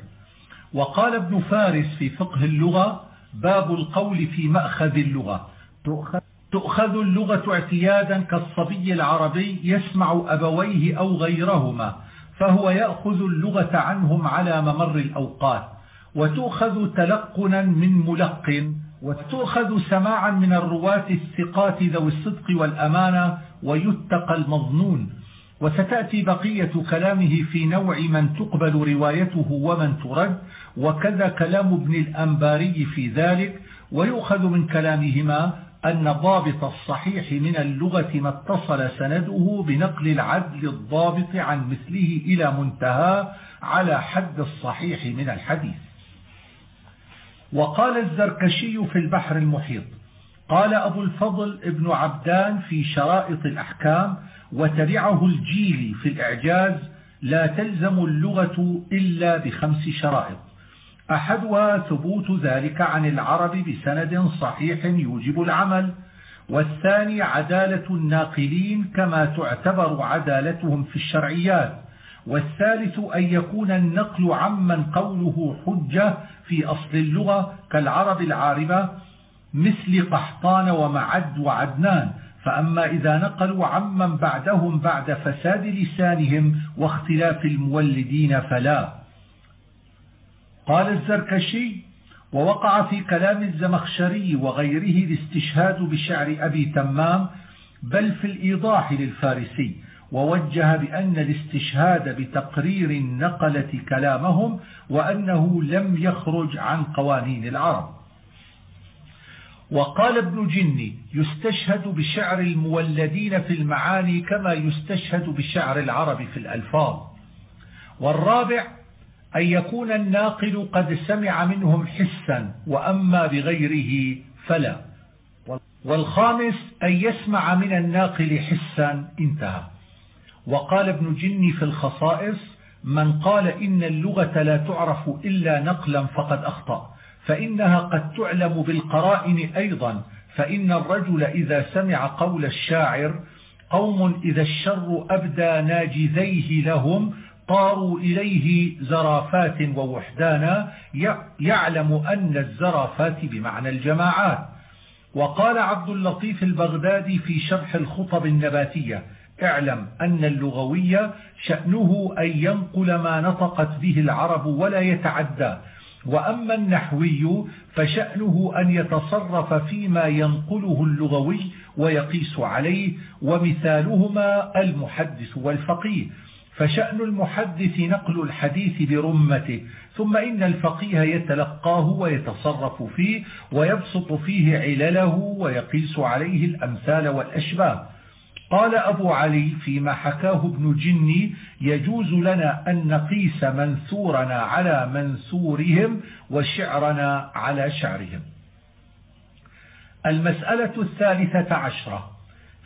وقال ابن فارس في فقه اللغة باب القول في مأخذ اللغة. تؤخذ اللغة اعتيادا كالصبي العربي يسمع أبويه أو غيرهما فهو يأخذ اللغة عنهم على ممر الأوقات. وتؤخذ تلقنا من ملق وتؤخذ سماعا من الرواة الثقات ذوي الصدق والأمانة ويتقى المظنون. وستأتي بقية كلامه في نوع من تقبل روايته ومن ترد وكذا كلام ابن الأنباري في ذلك. ويؤخذ من كلامهما أن ضابط الصحيح من اللغة ما اتصل سنده بنقل العدل الضابط عن مثله إلى منتهى على حد الصحيح من الحديث. وقال الزركشي في البحر المحيط قال أبو الفضل ابن عبدان في شرائط الأحكام وتبعه الجيلي في الإعجاز لا تلزم اللغة إلا بخمس شرائط. أحدها ثبوت ذلك عن العرب بسند صحيح يوجب العمل والثاني عدالة الناقلين كما تعتبر عدالتهم في الشرعيات. والثالث أن يكون النقل عمن قوله حجة في أصل اللغة كالعرب العاربة مثل قحطان ومعد وعدنان. فأما إذا نقلوا عمن بعدهم بعد فساد لسانهم واختلاف المولدين فلا. قال الزركشي ووقع في كلام الزمخشري وغيره الاستشهاد بشعر أبي تمام بل في الإيضاح للفارسي. ووجه بأن الاستشهاد بتقرير النقلة كلامهم وأنه لم يخرج عن قوانين العرب. وقال ابن جني يستشهد بشعر المولدين في المعاني كما يستشهد بشعر العرب في الألفاظ. والرابع أن يكون الناقل قد سمع منهم حسا وأما بغيره فلا. والخامس أن يسمع من الناقل حسا انتهى. وقال ابن جني في الخصائص من قال إن اللغة لا تعرف إلا نقلا فقد أخطأ فإنها قد تعلم بالقرائن أيضا فإن الرجل إذا سمع قول الشاعر قوم إذا الشر أبدى ناجذيه لهم طاروا إليه زرافات ووحدانا يعلم أن الزرافات بمعنى الجماعات. وقال عبد اللطيف البغدادي في شرح الخطب النباتية اعلم أن اللغوية شأنه أن ينقل ما نطقت به العرب ولا يتعدى. وأما النحوي فشأنه أن يتصرف فيما ينقله اللغوي ويقيس عليه ومثالهما المحدث والفقيه. فشأن المحدث نقل الحديث برمته ثم إن الفقيه يتلقاه ويتصرف فيه ويبسط فيه علله ويقيس عليه الأمثال والأشباه. قال أبو علي فيما حكاه ابن جني يجوز لنا أن نقيس منثورنا على منثورهم وشعرنا على شعرهم. المسألة الثالثة عشرة.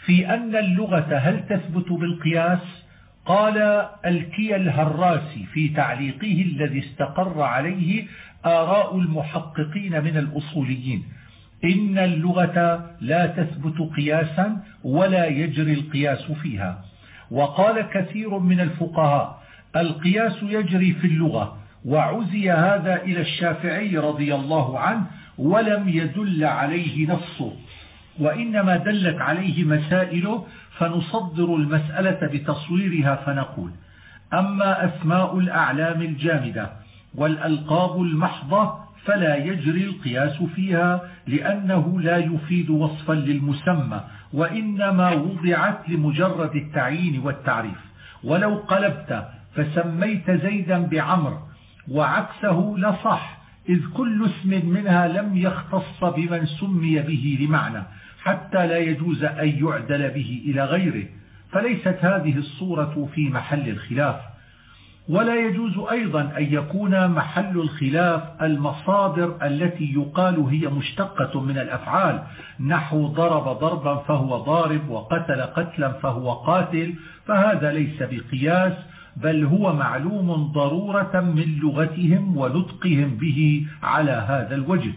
في أن اللغة هل تثبت بالقياس؟ قال الكي الهراسي في تعليقه الذي استقر عليه آراء المحققين من الأصوليين. إن اللغة لا تثبت قياسا ولا يجري القياس فيها. وقال كثير من الفقهاء القياس يجري في اللغة وعزي هذا إلى الشافعي رضي الله عنه ولم يدل عليه نصه. وإنما دلت عليه مسائله فنصدر المسألة بتصويرها فنقول أما أسماء الأعلام الجامدة والألقاب المحضة فلا يجري القياس فيها لأنه لا يفيد وصفا للمسمى وإنما وضعت لمجرد التعيين والتعريف. ولو قلبت فسميت زيدا بعمر وعكسه لصح إذ كل اسم منها لم يختص بمن سمي به لمعنى حتى لا يجوز أن يعدل به إلى غيره. فليست هذه الصورة في محل الخلاف. ولا يجوز أيضا أن يكون محل الخلاف المصادر التي يقال هي مشتقة من الأفعال نحو ضرب ضربا فهو ضارب وقتل قتلا فهو قاتل فهذا ليس بقياس بل هو معلوم ضرورة من لغتهم ونطقهم به على هذا الوجه.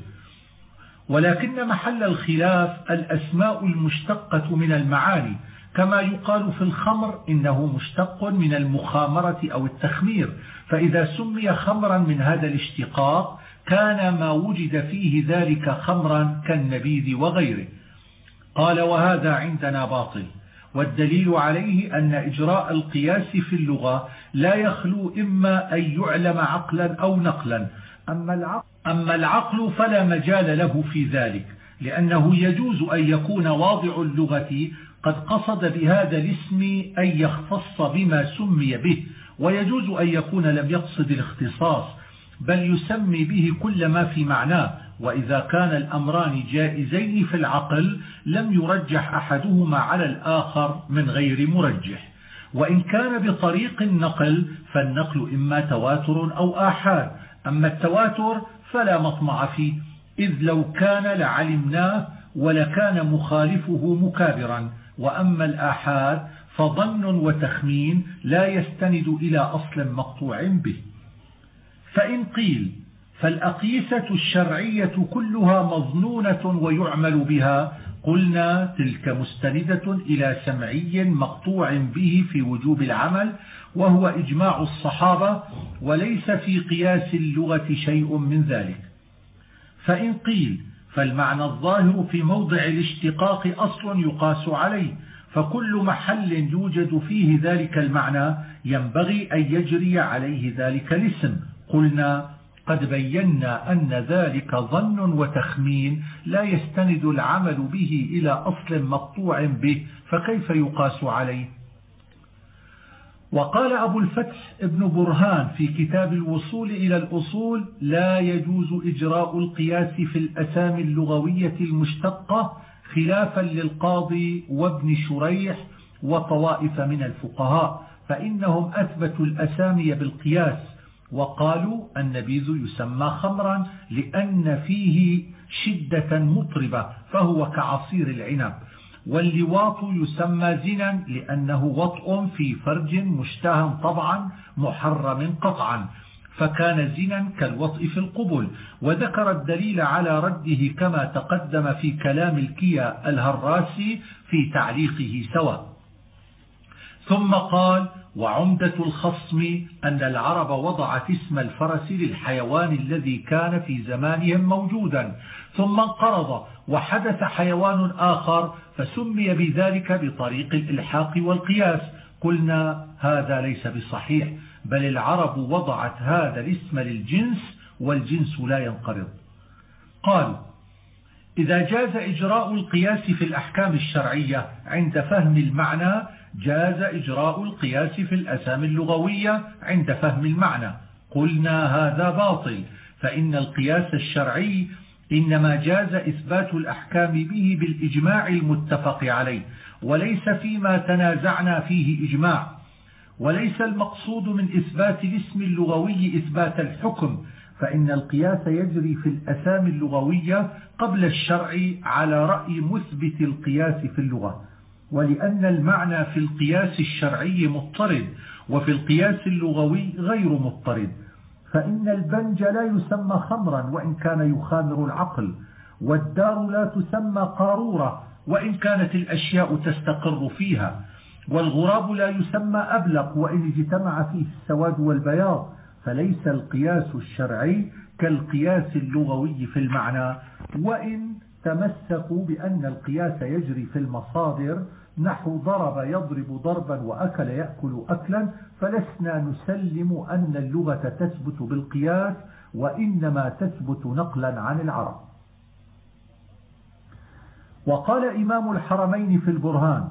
ولكن محل الخلاف الأسماء المشتقة من المعاني كما يقال في الخمر إنه مشتق من المخامرة أو التخمير فإذا سمي خمرا من هذا الاشتقاق كان ما وجد فيه ذلك خمرا كالنبيذ وغيره. قال وهذا عندنا باطل والدليل عليه أن إجراء القياس في اللغة لا يخلو إما أن يعلم عقلا أو نقلا أما العقل, فلا مجال له في ذلك لأنه يجوز أن يكون واضع اللغة قد قصد بهذا الاسم أن يختص بما سمي به ويجوز أن يكون لم يقصد الاختصاص بل يسمي به كل ما في معناه. وإذا كان الأمران جائزين في العقل لم يرجح أحدهما على الآخر من غير مرجح. وإن كان بطريق النقل فالنقل إما تواتر أو آحاد. أما التواتر فلا مطمع فيه. إذ لو كان لعلمناه ولكان مخالفه مكابرا. وأما الآحاد فظن وتخمين لا يستند إلى أصل مقطوع به. فإن قيل فالأقيسة الشرعية كلها مظنونة ويعمل بها قلنا تلك مستندة إلى سمعي مقطوع به في وجوب العمل وهو إجماع الصحابة وليس في قياس اللغة شيء من ذلك. فإن قيل فالمعنى الظاهر في موضع الاشتقاق أصل يقاس عليه فكل محل يوجد فيه ذلك المعنى ينبغي أن يجري عليه ذلك الاسم. قلنا قد بينا أن ذلك ظن وتخمين لا يستند العمل به إلى أصل مقطوع به فكيف يقاس عليه؟ وقال أبو الفتح ابن برهان في كتاب الوصول إلى الأصول لا يجوز إجراء القياس في الأسامي اللغوية المشتقة خلافا للقاضي وابن شريح وطوائف من الفقهاء فإنهم أثبتوا الأسامي بالقياس وقالوا النبيذ يسمى خمرا لأن فيه شدة مطربة فهو كعصير العنب. واللواط يسمى زنا لأنه وطء في فرج مشتهى طبعا محرم قطعا. فكان زنا كالوطء في القبل وذكر الدليل على رده كما تقدم في كلام الكيا الهراسي في تعليقه سواء ثم قال وعمدة الخصم أن العرب وضعت اسم الفرس للحيوان الذي كان في زمانهم موجودا ثم انقرض وحدث حيوان آخر فسمي بذلك بطريق الإلحاق والقياس. قلنا هذا ليس بصحيح بل العرب وضعت هذا الاسم للجنس والجنس لا ينقرض. قال إذا جاز إجراء القياس في الأحكام الشرعية عند فهم المعنى جاز إجراء القياس في الأسامي اللغوية عند فهم المعنى. قلنا هذا باطل فإن القياس الشرعي إنما جاز إثبات الأحكام به بالإجماع المتفق عليه وليس فيما تنازعنا فيه إجماع. وليس المقصود من إثبات الاسم اللغوي إثبات الحكم فإن القياس يجري في الأسامي اللغوية قبل الشرع على رأي مثبت القياس في اللغة. ولأن المعنى في القياس الشرعي مضطرد وفي القياس اللغوي غير مضطرد فإن البنج لا يسمى خمرا وإن كان يخامر العقل. والدار لا تسمى قارورة وإن كانت الأشياء تستقر فيها. والغراب لا يسمى أبلق وإن اجتمع فيه السواد والبياض. فليس القياس الشرعي كالقياس اللغوي في المعنى. وإن تمسكوا بأن القياس يجري في المصادر نحو ضرب يضرب ضربا وأكل يأكل أكلا فلسنا نسلم أن اللغة تثبت بالقياس وإنما تثبت نقلا عن العرب. وقال إمام الحرمين في البرهان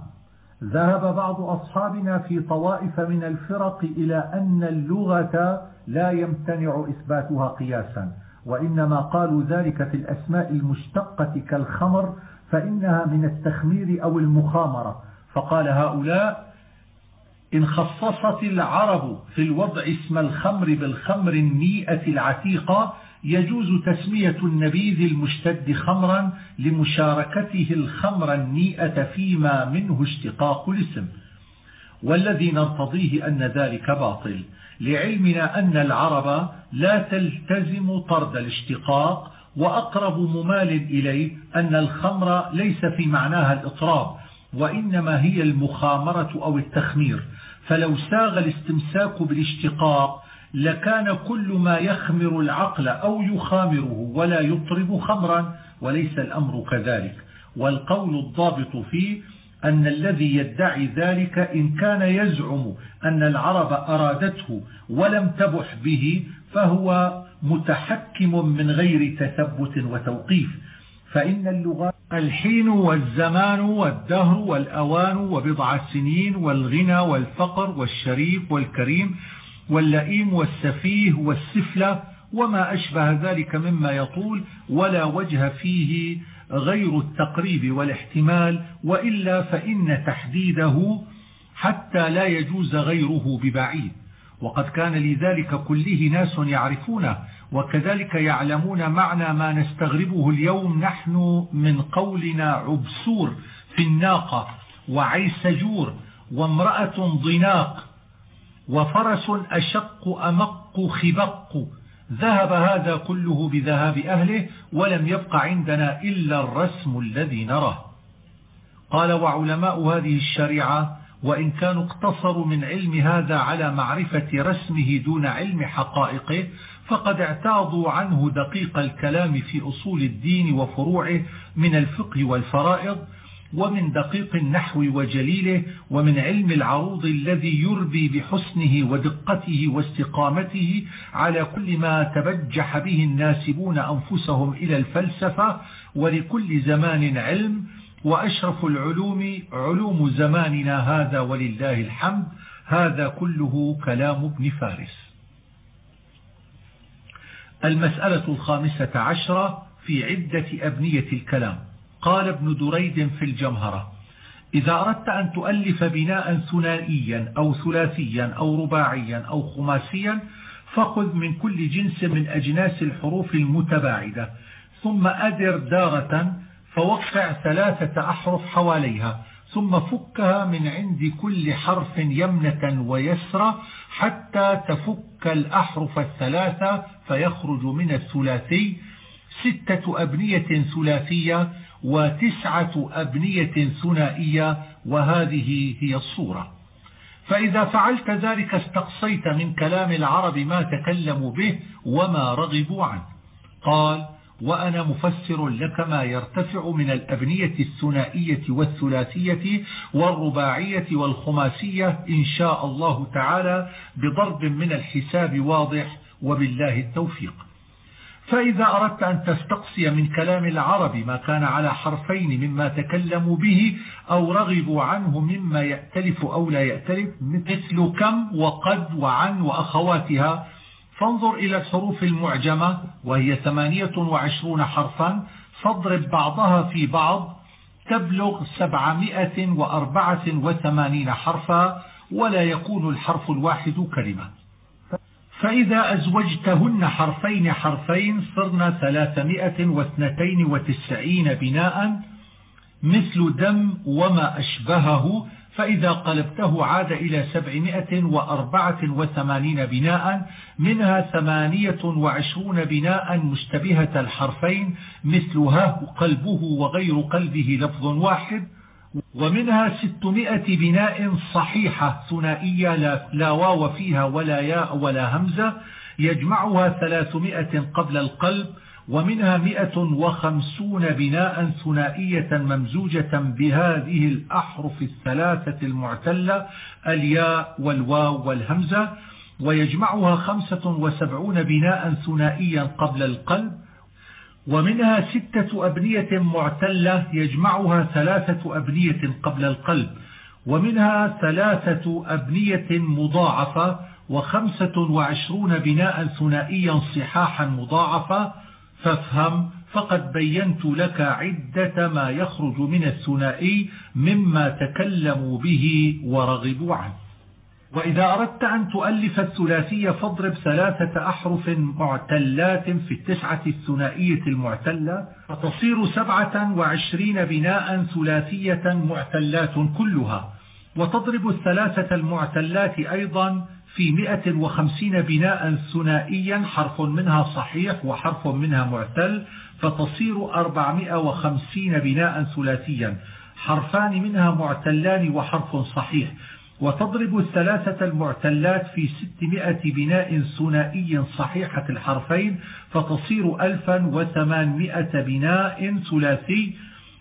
ذهب بعض أصحابنا في طوائف من الفرق إلى أن اللغة لا يمتنع إثباتها قياسا. وإنما قالوا ذلك في الأسماء المشتقة كالخمر فإنها من التخمير أو المخامرة. فقال هؤلاء إن خصصت العرب في الوضع اسم الخمر بالخمر النيئة العتيقة يجوز تسمية النبيذ المشتد خمرا لمشاركته الخمر النيئة فيما منه اشتقاق الاسم. والذي نرتضيه أن ذلك باطل لعلمنا أن العرب لا تلتزم طرد الاشتقاق وأقرب ممال إليه أن الخمر ليس في معناها الإطراب وإنما هي المخامرة أو التخمير. فلو ساغ الاستمساك بالاشتقاق لكان كل ما يخمر العقل أو يخامره ولا يطرب خمرا وليس الأمر كذلك. والقول الضابط فيه أن الذي يدعي ذلك إن كان يزعم أن العرب أرادته ولم تبح به فهو متحكم من غير تثبت وتوقيف. فإن اللغات الحين والزمان والدهر والأوان وبضع سنين والغنى والفقر والشريف والكريم واللئيم والسفيه والسفلة وما أشبه ذلك مما يطول ولا وجه فيه غير التقريب والاحتمال وإلا فإن تحديده حتى لا يجوز غيره ببعيد. وقد كان لذلك كله ناس يعرفونه وكذلك يعلمون معنى ما نستغربه اليوم نحن من قولنا عبسور في الناقة وعيسجور وامرأة ضناق وفرس أشق أمق خبق. ذهب هذا كله بذهاب أهله ولم يبق عندنا إلا الرسم الذي نراه. قال وعلماء هذه الشريعة وإن كانوا اقتصروا من علم هذا على معرفة رسمه دون علم حقائقه فقد اعتاضوا عنه دقيق الكلام في أصول الدين وفروعه من الفقه والفرائض ومن دقيق النحو وجليله ومن علم العروض الذي يربي بحسنه ودقته واستقامته على كل ما تبجح به الناسبون أنفسهم إلى الفلسفة ولكل زمان علم وأشرف العلوم علوم زماننا هذا ولله الحمد هذا كله كلام ابن فارس. المسألة الخامسة عشرة في عدة أبنية الكلام. قال ابن دريد في الجمهرة إذا أردت أن تؤلف بناء ثنائيا أو ثلاثيا أو رباعيا أو خماسيا فخذ من كل جنس من أجناس الحروف المتباعدة ثم أدر دارة فوقع ثلاثة أحرف حواليها ثم فكها من عند كل حرف يمنة ويسرى حتى تفك الأحرف الثلاثة فيخرج من الثلاثي. ستة أبنية ثلاثية وتسعة أبنية ثنائية وهذه هي الصورة. فإذا فعلت ذلك استقصيت من كلام العرب ما تكلموا به وما رغبوا عنه. قال وأنا مفسر لك ما يرتفع من الأبنية الثنائية والثلاثية والرباعية والخماسية إن شاء الله تعالى بضرب من الحساب واضح وبالله التوفيق. فإذا أردت أن تستقصي من كلام العرب ما كان على حرفين مما تكلموا به أو رغبوا عنه مما يأتلف أو لا يأتلف مثل كم وقد وعن وأخواتها فانظر إلى الحروف المعجمة وهي ثمانية وعشرون حرفا فاضرب بعضها في بعض تبلغ سبعمائة وأربعة وثمانين حرفا ولا يكون الحرف الواحد كلمة. فإذا أزوجتهن حرفين حرفين صرنا ثلاثمائة واثنتين وتسعين بناء مثل دم وما أشبهه فإذا قلبته عاد إلى سبعمائة وأربعة وثمانين بناء منها ثمانية وعشرون بناء مشتبهة الحرفين مثل ها قلبه وغير قلبه لفظ واحد ومنها ستمائة بناء صحيحة ثنائية لا واو فيها ولا ياء ولا همزة يجمعها ثلاثمائة قبل القلب ومنها مئة وخمسون بناء ثنائية ممزوجة بهذه الأحرف الثلاثة المعتلة الياء والواو والهمزة ويجمعها خمسة وسبعون بناء ثنائيا قبل القلب. ومنها ستة أبنية معتلة يجمعها ثلاثة أبنية قبل القلب. ومنها ثلاثة أبنية مضاعفة وخمسة وعشرون بناء ثنائيا صحاحا مضاعفة. فافهم فقد بينت لك عدة ما يخرج من الثنائي مما تكلموا به ورغبوا عنه. وإذا أردت أن تؤلف الثلاثية فاضرب ثلاثة أحرف معتلات في التسعة الثنائية المعتلة فتصير سبعة وعشرين بناء ثلاثية معتلات كلها. وتضرب الثلاثة المعتلات أيضا في مئة وخمسين بناء ثنائيا حرف منها صحيح وحرف منها معتل فتصير أربعمائة وخمسين بناء ثلاثيا. حرفان منها معتلان وحرف صحيح. وتضرب الثلاثة المعتلات في ستمائة بناء ثنائي صحيحة الحرفين فتصير ألفا وثمانمائة بناء ثلاثي.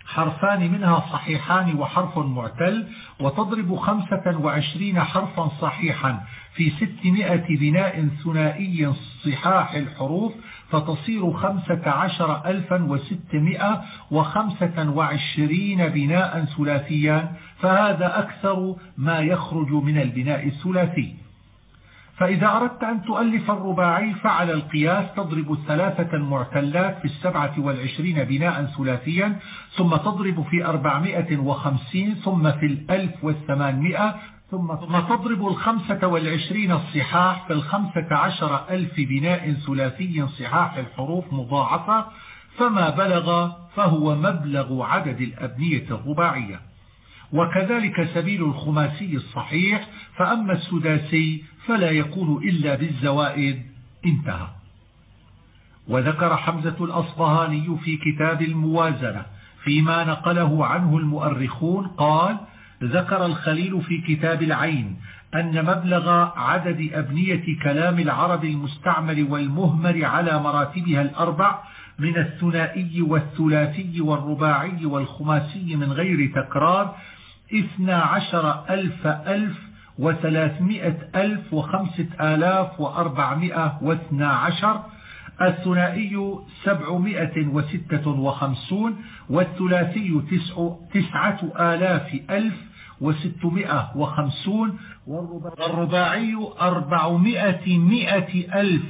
حرفان منها صحيحان وحرف معتل وتضرب خمسة وعشرين حرفا صحيحا في ستمائة بناء ثنائي صحاح الحروف فتصير خمسة عشر ألفا وستمائة وخمسة وعشرين بناء ثلاثيا فهذا أكثر ما يخرج من البناء الثلاثي. فإذا أردت أن تؤلف الرباعي فعلى القياس تضرب الثلاثة المعتلات في السبعة والعشرين بناء ثلاثيا ثم تضرب في أربعمائة وخمسين ثم في الألف والثمانمائة ثم تضرب الخمسة والعشرين الصحاح في الخمسة عشر ألف بناء ثلاثي صحاح الحروف مضاعفة فما بلغ فهو مبلغ عدد الأبنية الرباعية. وكذلك سبيل الخماسي الصحيح فأما السداسي فلا يكون إلا بالزوائد. انتهى. وذكر حمزة الأصبهاني في كتاب الموازنة فيما نقله عنه المؤرخون قال ذكر الخليل في كتاب العين أن مبلغ عدد أبنية كلام العرب المستعمل والمهمل على مراتبها الأربع من الثنائي والثلاثي والرباعي والخماسي من غير تكرار اثنى عشر ألف ألف وثلاثمائة ألف وخمسة آلاف وأربعمائة واثنى عشر الثنائي سبعمائة وستة وخمسون والثلاثي تسع تسعة آلاف ألف وستمائة وخمسون والرباعي أربعمائة مائة ألف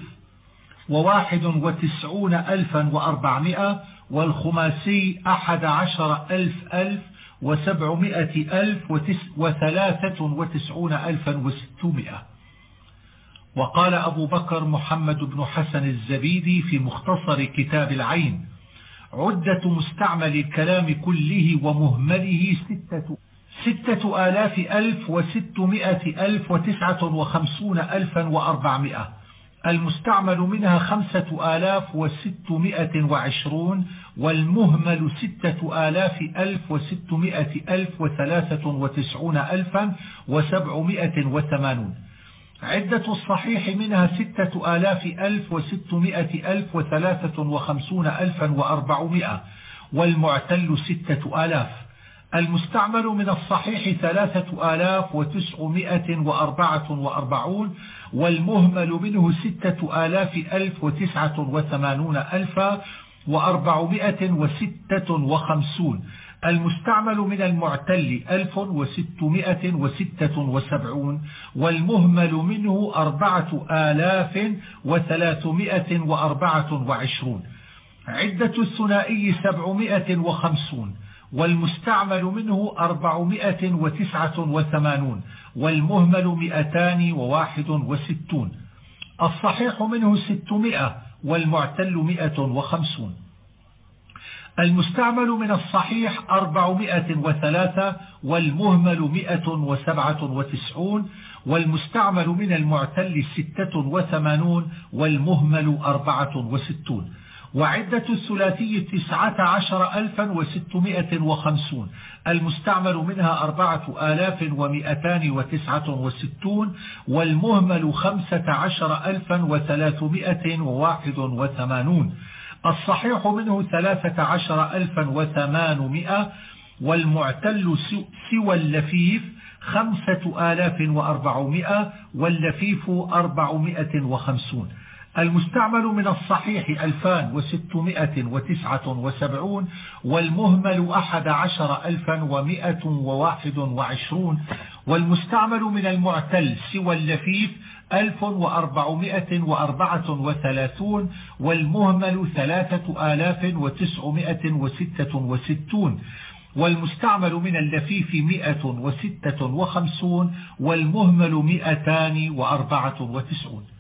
وواحد وتسعون ألفا وأربعمائة والخماسي أحد عشر ألف ألف وسبعمائة ألف وثلاثة وتسعون ألفا وستمائة. وقال أبو بكر محمد بن حسن الزبيدي في مختصر كتاب العين عدة مستعمل الكلام كله ومهمله ستة ستة آلاف ألف وستمائة ألف وتسعة وخمسون ألفا وأربعمائة. المستعمل منها خمسة آلاف وستمائة وعشرون والمهمل ستة آلاف ألف وستمائة ألف وثلاثة وتسعون ألفا وسبعمائة وثمانون. عدة الصحيح منها ستة آلاف ألف وستمائة ألف وثلاثة وخمسون ألفا وأربعمائة والمعتل ستة آلاف. المستعمل من الصحيح ثلاثة آلاف وتسعمائة وأربعة وأربعون والمهمل منه ستة آلاف ألف وتسعة وثمانون ألفا وأربعمائة وستة وخمسون. المستعمل من المعتل ألف وستمائة وستة وسبعون والمهمل منه أربعة آلاف وثلاثمائة وأربعة وعشرون. عدة الثنائي سبعمائة وخمسون. والمستعمل منه أربعمائة وتسعة وثمانون والمهمل مئتان وواحد وستون. الصحيح منه ستمائة والمعتل مئة وخمسون. المستعمل من الصحيح أربعمائة وثلاثة والمهمل مئة وسبعة وتسعون والمستعمل من المعتل ستة وثمانون والمهمل أربعة وستون. وعدة الثلاثي تسعة عشر ألفا وستمائة وخمسون. المستعمل منها أربعة آلاف ومئتان وتسعة وستون والمهمل خمسة عشر ألفا وثلاثمائة وواحد وثمانون. الصحيح منه ثلاثة عشر ألفا وثمانمائة والمعتل سوى اللفيف خمسة آلاف وأربعمائة واللفيف أربعمائة وخمسون. المستعمل من الصحيح ألفان وستمائة وتسعة وسبعون والمهمل أحد عشر ألفا ومائة وواحد وعشرون والمستعمل من المعتل سوى اللفيف ألف وأربعمائة وأربعة وثلاثون والمهمل ثلاثة آلاف وتسعمائة وستة وستون والمستعمل من اللفيف مئة وستة وخمسون والمهمل مئتان وأربعة وتسعون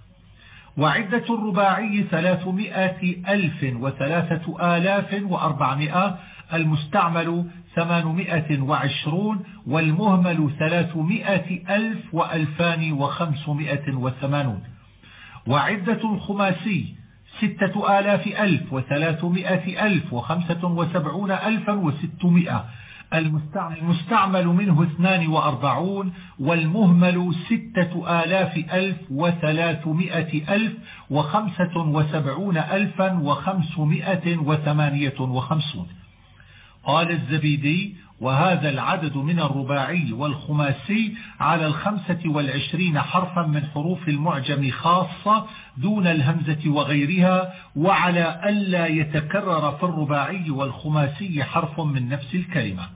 وعدة الرباعي ثلاثمائة ألف وثلاثة آلاف وأربعمائة المستعمل ثمانمائة وعشرون والمهمل ثلاثمائة ألف وألفان وخمسمائة وثمانون. وعدة الخماسي ستة آلاف ألف وثلاثمائة ألف وخمسة وسبعون ألفا وستمائة. المستعمل منه اثنان وأربعون والمهمل ستة آلاف ألف وثلاثمائة ألف وخمسة وسبعون ألفا وخمسمائة وثمانية وخمسون. قال الزبيدي وهذا العدد من الرباعي والخماسي على الخمسة والعشرين حرفا من حروف المعجم خاصة دون الهمزة وغيرها وعلى ألا يتكرر في الرباعي والخماسي حرف من نفس الكلمة.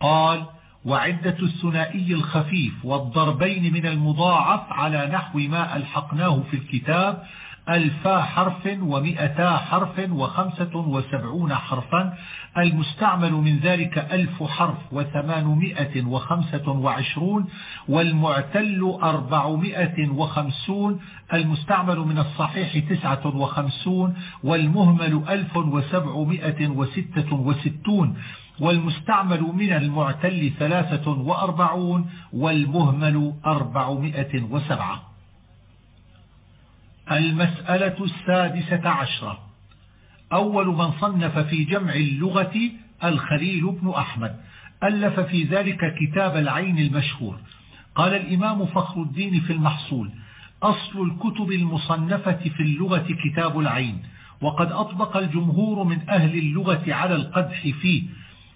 قال وعدة الثنائي الخفيف والضربين من المضاعف على نحو ما ألحقناه في الكتاب ألفا حرف ومئتا حرف وخمسة وسبعون حرفا. المستعمل من ذلك ألف حرف وثمانمائة وخمسة وعشرون والمعتل أربعمائة وخمسون المستعمل من الصحيح تسعة وخمسون والمهمل ألف وسبعمائة وستة وستون والمستعمل من المعتل ثلاثة وأربعون والمهمل أربعمائة وسبعة. المسألة السادسة عشرة. أول من صنف في جمع اللغة الخليل بن أحمد. ألف في ذلك كتاب العين المشهور. قال الإمام فخر الدين في المحصول. أصل الكتب المصنفة في اللغة كتاب العين. وقد أطبق الجمهور من أهل اللغة على القدح فيه.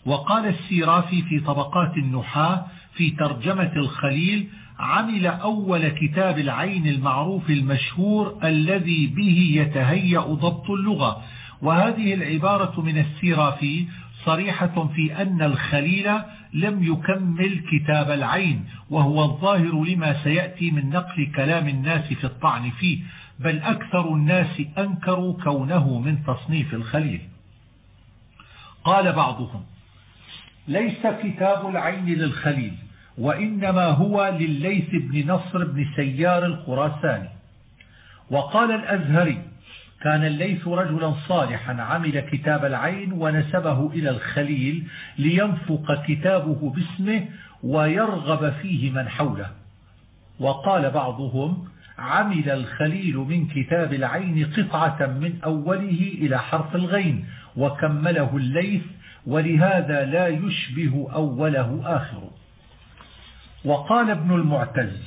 وقال السيرافي في طبقات النحاة في ترجمة الخليل عمل أول كتاب العين المعروف المشهور الذي به يتهيأ ضبط اللغة. وهذه العبارة من السيرافي صريحة في أن الخليل لم يكمل كتاب العين وهو الظاهر لما سيأتي من نقل كلام الناس في الطعن فيه بل أكثر الناس أنكروا كونه من تصنيف الخليل. قال بعضهم ليس كتاب العين للخليل وإنما هو لليث بن نصر بن سيار الخراساني. وقال الأزهري كان الليث رجلا صالحا عمل كتاب العين ونسبه إلى الخليل لينفق كتابه باسمه ويرغب فيه من حوله. وقال بعضهم عمل الخليل من كتاب العين قطعة من أوله إلى حرف الغين وكمله الليث ولهذا لا يشبه أوله آخره. وقال ابن المعتز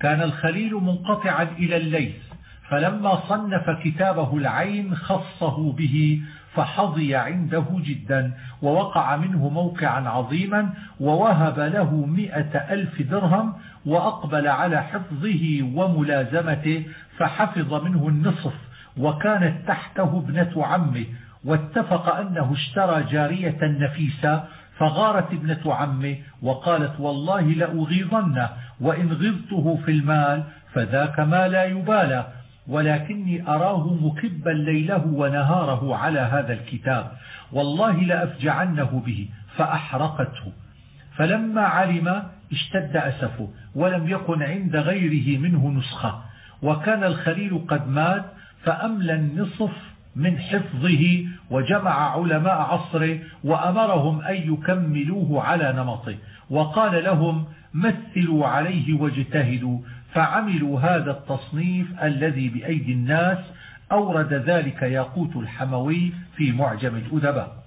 كان الخليل منقطعا إلى الليث فلما صنف كتابه العين خصه به فحظي عنده جدا ووقع منه موقعا عظيما ووهب له مئة ألف درهم وأقبل على حفظه وملازمته فحفظ منه النصف وكانت تحته ابنة عمه واتفق أنه اشترى جارية نفيسة فغارت ابنة عمه وقالت والله لأغيظنه وإن غضته في المال فذاك ما لا يبالى ولكني أراه مكبا ليله ونهاره على هذا الكتاب والله لأفجعنه به فأحرقته. فلما علم اشتد أسفه ولم يكن عند غيره منه نسخة وكان الخليل قد مات فأملى النصف من حفظه وجمع علماء عصره وأمرهم أن يكملوه على نمطه. وقال لهم مثلوا عليه واجتهدوا فعملوا هذا التصنيف الذي بأيدي الناس أورد ذلك ياقوت الحموي في معجم الأدباء.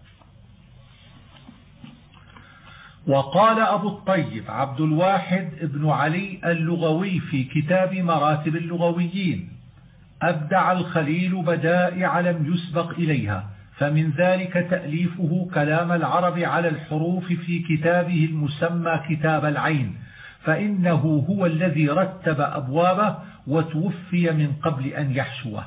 وقال أبو الطيب عبد الواحد ابن علي اللغوي في كتاب مراتب اللغويين أبدع الخليل بدائع لم يسبق إليها. فمن ذلك تأليفه كلام العرب على الحروف في كتابه المسمى كتاب العين فإنه هو الذي رتب أبوابه وتوفي من قبل أن يحشوه.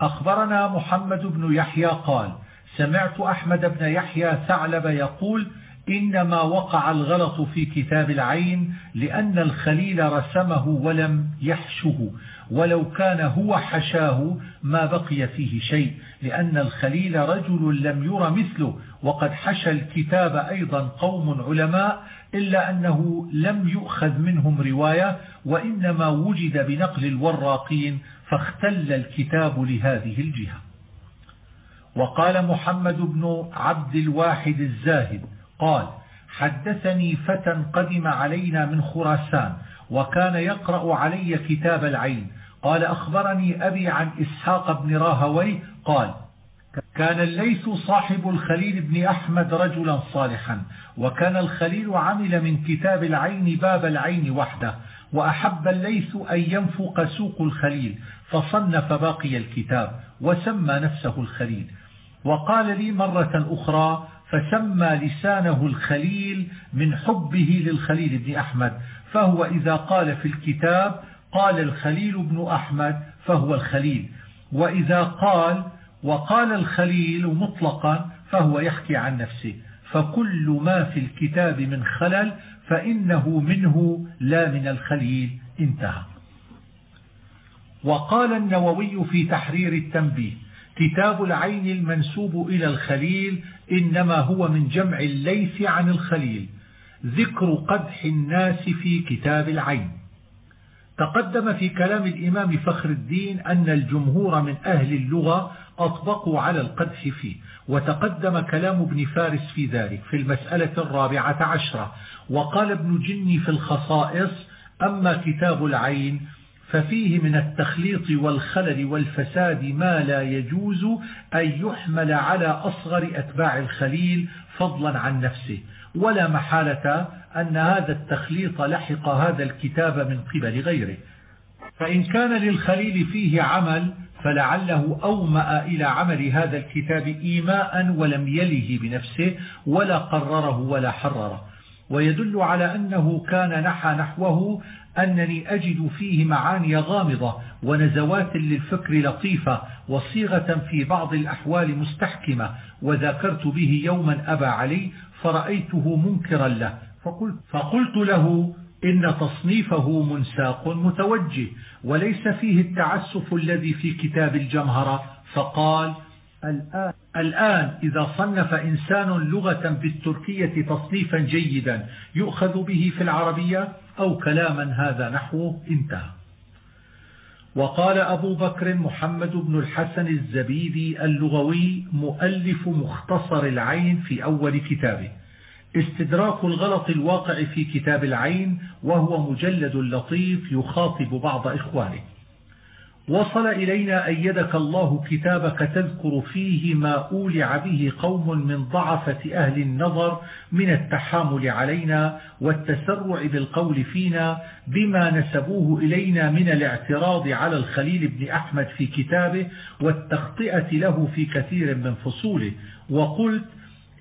أخبرنا محمد بن يحيى قال سمعت أحمد بن يحيى ثعلب يقول إنما وقع الغلط في كتاب العين لأن الخليل رسمه ولم يحشه ولو كان هو حشاه ما بقي فيه شيء لأن الخليل رجل لم ير مثله وقد حشى الكتاب أيضا قوم علماء إلا أنه لم يؤخذ منهم رواية وإنما وجد بنقل الوراقين فاختل الكتاب لهذه الجهة. وقال محمد بن عبد الواحد الزاهد قال حدثني فتى قدم علينا من خراسان وكان يقرأ علي كتاب العين. قال أخبرني أبي عن إسحاق بن راهوي قال كان الليث صاحب الخليل بن أحمد رجلا صالحا وكان الخليل عمل من كتاب العين باب العين وحده وأحب الليث أن ينفق سوق الخليل فصنف باقي الكتاب وسمى نفسه الخليل. وقال لي مرة أخرى فسمى لسانه الخليل من حبه للخليل بن أحمد فهو إذا قال في الكتاب قال الخليل بن أحمد فهو الخليل وإذا قال وقال الخليل مطلقا فهو يحكي عن نفسه فكل ما في الكتاب من خلل فإنه منه لا من الخليل انتهى. وقال النووي في تحرير التنبيه كتاب العين المنسوب إلى الخليل إنما هو من جمع الليث عن الخليل ذكر قدح الناس في كتاب العين. تقدم في كلام الإمام فخر الدين أن الجمهور من أهل اللغة أطبقوا على القدح فيه وتقدم كلام ابن فارس في ذلك في المسألة الرابعة عشرة وقال ابن جني في الخصائص أما كتاب العين ففيه من التخليط والخلل والفساد ما لا يجوز أن يحمل على أصغر أتباع الخليل فضلا عن نفسه. ولا محالة أن هذا التخليط لحق هذا الكتاب من قبل غيره. فإن كان للخليل فيه عمل فلعله أومأ إلى عمل هذا الكتاب إيماء ولم يله بنفسه ولا قرره ولا حرره. ويدل على أنه كان نحى نحوه أنني أجد فيه معاني غامضة ونزوات للفكر لطيفة وصيغة في بعض الأحوال مستحكمة وذاكرت به يوما أبا علي فرأيته منكرا له فقلت, فقلت له إن تصنيفه منساق متوجه وليس فيه التعسف الذي في كتاب الجمهرة فقال الآن, إذا صنف إنسان لغة بالتركية تصنيفا جيدا يؤخذ به في العربية أو كلاما هذا نحوه؟ انتهى. وقال أبو بكر محمد بن الحسن الزبيدي اللغوي مؤلف مختصر العين في أول كتابه. استدراك الغلط الواقع في كتاب العين وهو مجلد لطيف يخاطب بعض إخوانه. وصل إلينا أيدك الله كتابك تذكر فيه ما أولع به قوم من ضعفة أهل النظر من التحامل علينا والتسرع بالقول فينا بما نسبوه إلينا من الاعتراض على الخليل بن أحمد في كتابه والتخطئة له في كثير من فصوله. وقلت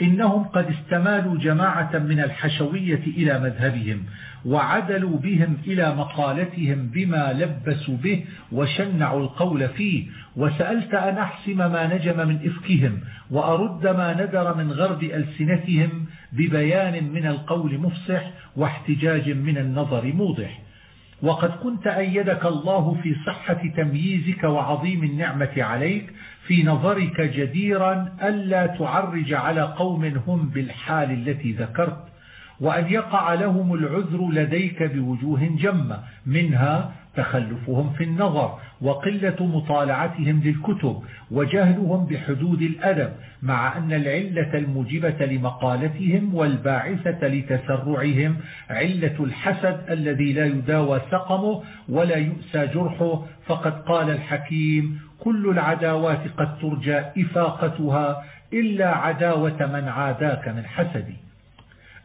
إنهم قد استمالوا جماعة من الحشوية إلى مذهبهم وعدلوا بهم إلى مقالتهم بما لبسوا به وشنعوا القول فيه. وسألت أن أحسم ما نجم من إفكهم وأرد ما ندر من غرب ألسنتهم ببيان من القول مفصح واحتجاج من النظر موضح. وقد كنت أيدك الله في صحة تمييزك وعظيم النعمة عليك في نظرك جديرا ألا تعرج على قوم هم بالحال التي ذكرت وأن يقع لهم العذر لديك بوجوه جمة منها تخلفهم في النظر وقلة مطالعتهم للكتب وجهلهم بحدود الأدب مع أن العلة الموجبة لمقالتهم والباعثة لتسرعهم علة الحسد الذي لا يداوى سقمه ولا يؤسى جرحه فقد قال الحكيم كل العداوات قد ترجى إفاقتها إلا عداوة من عاداك من حسدي.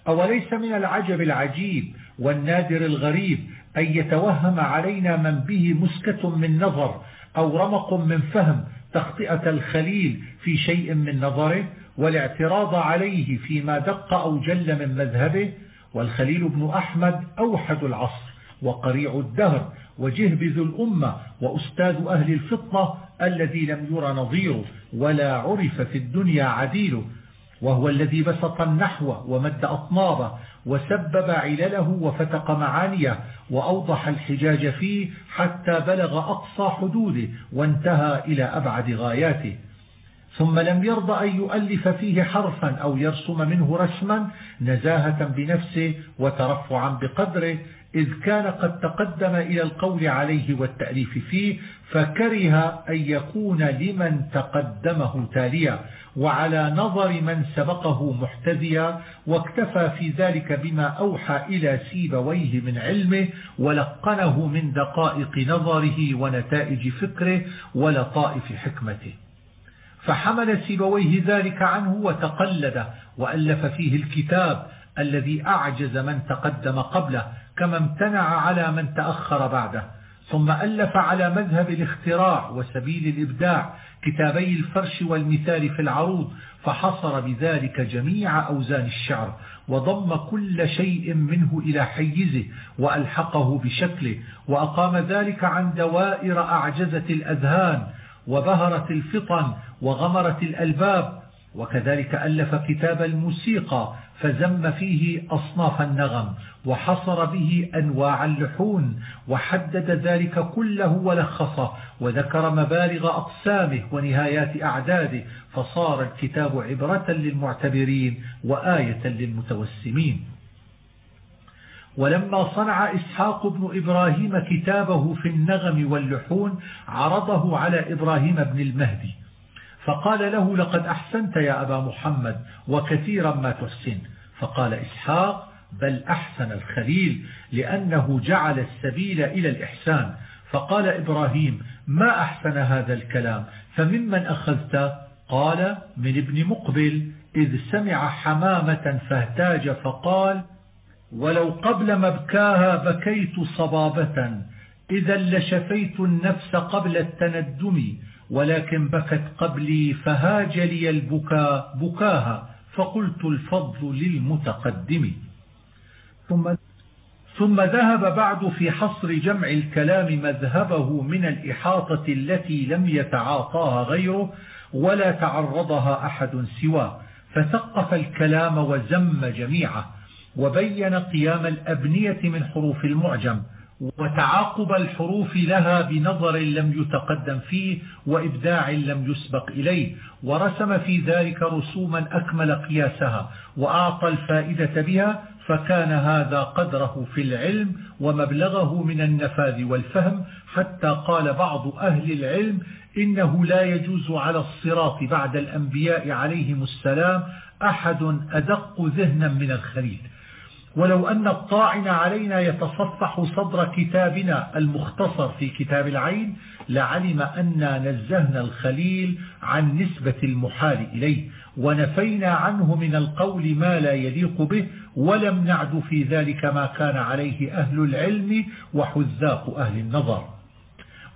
أوليس من العجب العجيب والنادر الغريب أن يتوهم علينا من به مسكة من نظر أو رمق من فهم تخطئة الخليل في شيء من نظره والاعتراض عليه فيما دق أو جل من مذهبه والخليل بن أحمد أوحد العصر وقريع الدهر وجهبذ الأمة وأستاذ أهل الفطنة الذي لم ير نظيره ولا عرف في الدنيا عديله وهو الذي بسط النحو ومد أطنابه وسبب علله وفتق معانيه وأوضح الحجاج فيه حتى بلغ أقصى حدوده وانتهى إلى أبعد غاياته. ثم لم يرضى أن يؤلف فيه حرفا أو يرسم منه رسما نزاهة بنفسه وترفعا بقدره إذ كان قد تقدم إلى القول عليه والتأليف فيه فكره أن يكون لمن تقدمه تاليا وعلى نظر من سبقه محتذيا واكتفى في ذلك بما أوحى إلى سيبويه من علمه ولقنه من دقائق نظره ونتائج فكره ولطائف حكمته. فحمل سيبويه ذلك عنه وتقلده وألف فيه الكتاب الذي أعجز من تقدم قبله كما امتنع على من تأخر بعده ثم ألف على مذهب الاختراع وسبيل الإبداع كتابي الفرش والمثال في العروض فحصر بذلك جميع أوزان الشعر وضم كل شيء منه إلى حيزه وألحقه بشكله وأقام ذلك عن دوائر أعجزت الأذهان وبهرت الفطن وغمرت الألباب وكذلك ألف كتاب الموسيقى فزم فيه أصناف النغم وحصر به أنواع اللحون وحدد ذلك كله ولخصه وذكر مبالغ أقسامه ونهايات أعداده فصار الكتاب عبرة للمعتبرين وآية للمتوسمين. ولما صنع إسحاق بن إبراهيم كتابه في النغم واللحون عرضه على إبراهيم بن المهدي. فقال له لقد أحسنت يا أبا محمد وكثيرا ما تحسن. فقال إسحاق بل أحسن الخليل لأنه جعل السبيل إلى الإحسان. فقال إبراهيم ما أحسن هذا الكلام؟ فممن أخذت؟ قال من ابن مقبل إذ سمع حمامة فاهتاج فقال ولو قبل مبكاها بكيت صبابة إذا لشفيت النفس قبل التندم ولكن بكت قبلي فهاج لي البكاء بكاها فقلت الفضل للمتقدم. ثم ثم ذهب بعد في حصر جمع الكلام مذهبه من الإحاطة التي لم يتعاطاها غيره ولا تعرضها أحد سواه فثقف الكلام وزم جميعه وبين قيام الأبنية من حروف المعجم وتعاقب الحروف لها بنظر لم يتقدم فيه وإبداع لم يسبق إليه. ورسم في ذلك رسوما أكمل قياسها وأعطى الفائدة بها فكان هذا قدره في العلم ومبلغه من النفاذ والفهم. حتى قال بعض أهل العلم إنه لا يجوز على الصراط بعد الأنبياء عليهم السلام أحد أدق ذهنا من الخليل. ولو أن الطاعن علينا يتصفح صدر كتابنا المختصر في كتاب العين لعلم أن نزهنا الخليل عن نسبة المحال إليه ونفينا عنه من القول ما لا يليق به ولم نعد في ذلك ما كان عليه أهل العلم وحذاق أهل النظر.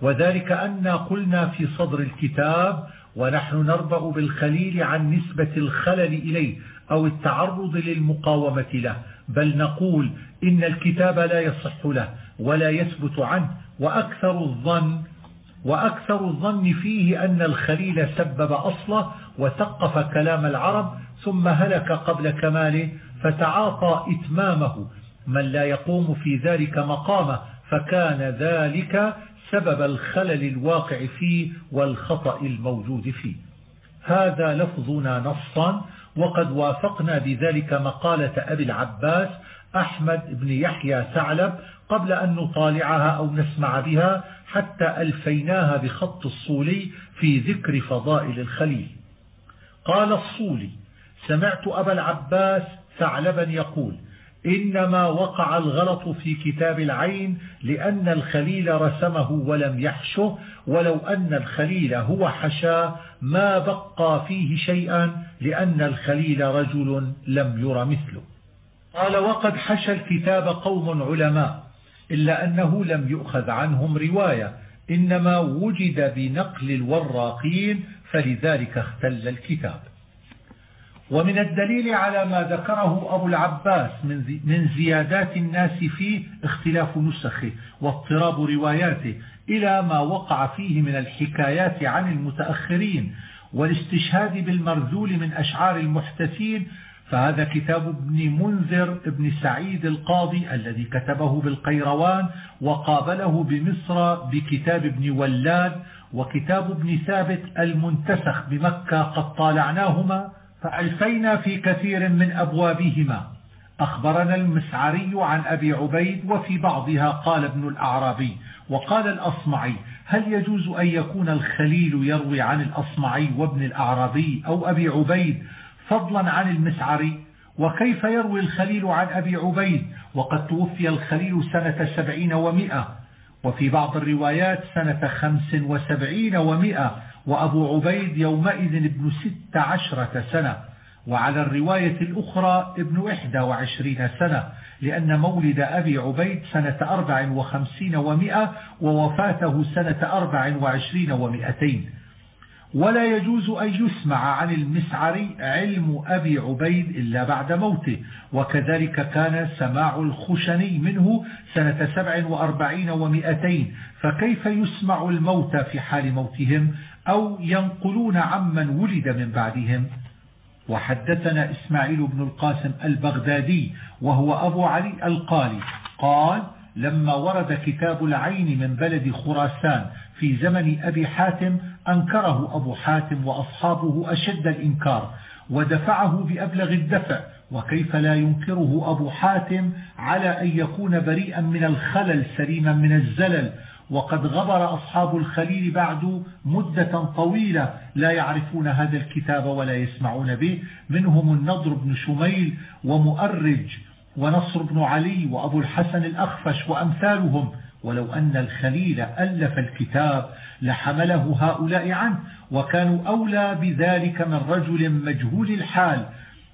وذلك أن قلنا في صدر الكتاب ونحن نربأ بالخليل عن نسبة الخلل إليه أو التعرض للمقاومة له بل نقول إن الكتاب لا يصح له ولا يثبت عنه وأكثر الظن وأكثر الظن فيه أن الخليل سبب أصله وثقف كلام العرب ثم هلك قبل كماله فتعاطى إتمامه. من لا يقوم في ذلك مقامه فكان ذلك سبب الخلل الواقع فيه والخطأ الموجود فيه. هذا لفظنا نصا وقد وافقنا بذلك مقالة أبي العباس أحمد بن يحيى ثعلب قبل أن نطالعها أو نسمع بها حتى ألفيناها بخط الصولي في ذكر فضائل الخليل. قال الصولي سمعت أبا العباس ثعلبا يقول إنما وقع الغلط في كتاب العين لأن الخليل رسمه ولم يحشه ولو أن الخليل هو حشاه ما بقى فيه شيئا لأن الخليل رجل لم ير مثله. قال وقد حشى الكتاب قوم علماء إلا أنه لم يؤخذ عنهم رواية إنما وجد بنقل الوراقين فلذلك اختل الكتاب. ومن الدليل على ما ذكره أبو العباس من زيادات الناس فيه اختلاف نسخه واضطراب رواياته إلى ما وقع فيه من الحكايات عن المتأخرين والاستشهاد بالمرذول من أشعار المحتسين فهذا كتاب ابن منذر ابن سعيد القاضي الذي كتبه بالقيروان وقابله بمصر بكتاب ابن ولاد وكتاب ابن ثابت المنتسخ بمكة قد طالعناهما. فألفينا في كثير من أبوابهما. أخبرنا المسعري عن أبي عبيد وفي بعضها قال ابن الأعرابي وقال الأصمعي هل يجوز أن يكون الخليل يروي عن الأصمعي وابن الأعرابي أو أبي عبيد فضلا عن المسعري؟ وكيف يروي الخليل عن أبي عبيد؟ وقد توفي الخليل سنة سبعين ومئة. وفي بعض الروايات سنة خمس وسبعين ومئة. وأبو عبيد يومئذ ابن ست عشرة سنة وعلى الرواية الأخرى ابن إحدى وعشرين سنة لأن مولد أبي عبيد سنة أربع وخمسين ومئة ووفاته سنة أربع وعشرين ومئتين. ولا يجوز أن يسمع عن المسعري علم أبي عبيد إلا بعد موته. وكذلك كان سماع الخشني منه سنة سبع وأربعين ومئتين. فكيف يسمع الموتى في حال موتهم؟ أو ينقلون عمن ولد من بعدهم؟ وحدثنا إسماعيل بن القاسم البغدادي وهو أبو علي القالي. قال لما ورد كتاب العين من بلد خراسان في زمن أبي حاتم أنكره أبو حاتم وأصحابه أشد الإنكار ودفعه بأبلغ الدفع وكيف لا ينكره أبو حاتم على أن يكون بريئا من الخلل سليما من الزلل. وقد غبر أصحاب الخليل بعد مدة طويلة لا يعرفون هذا الكتاب ولا يسمعون به. منهم النضر بن شميل ومؤرج ونصر بن علي وأبو الحسن الأخفش وأمثالهم. ولو أن الخليل ألف الكتاب لحمله هؤلاء عنه وكانوا أولى بذلك من رجل مجهول الحال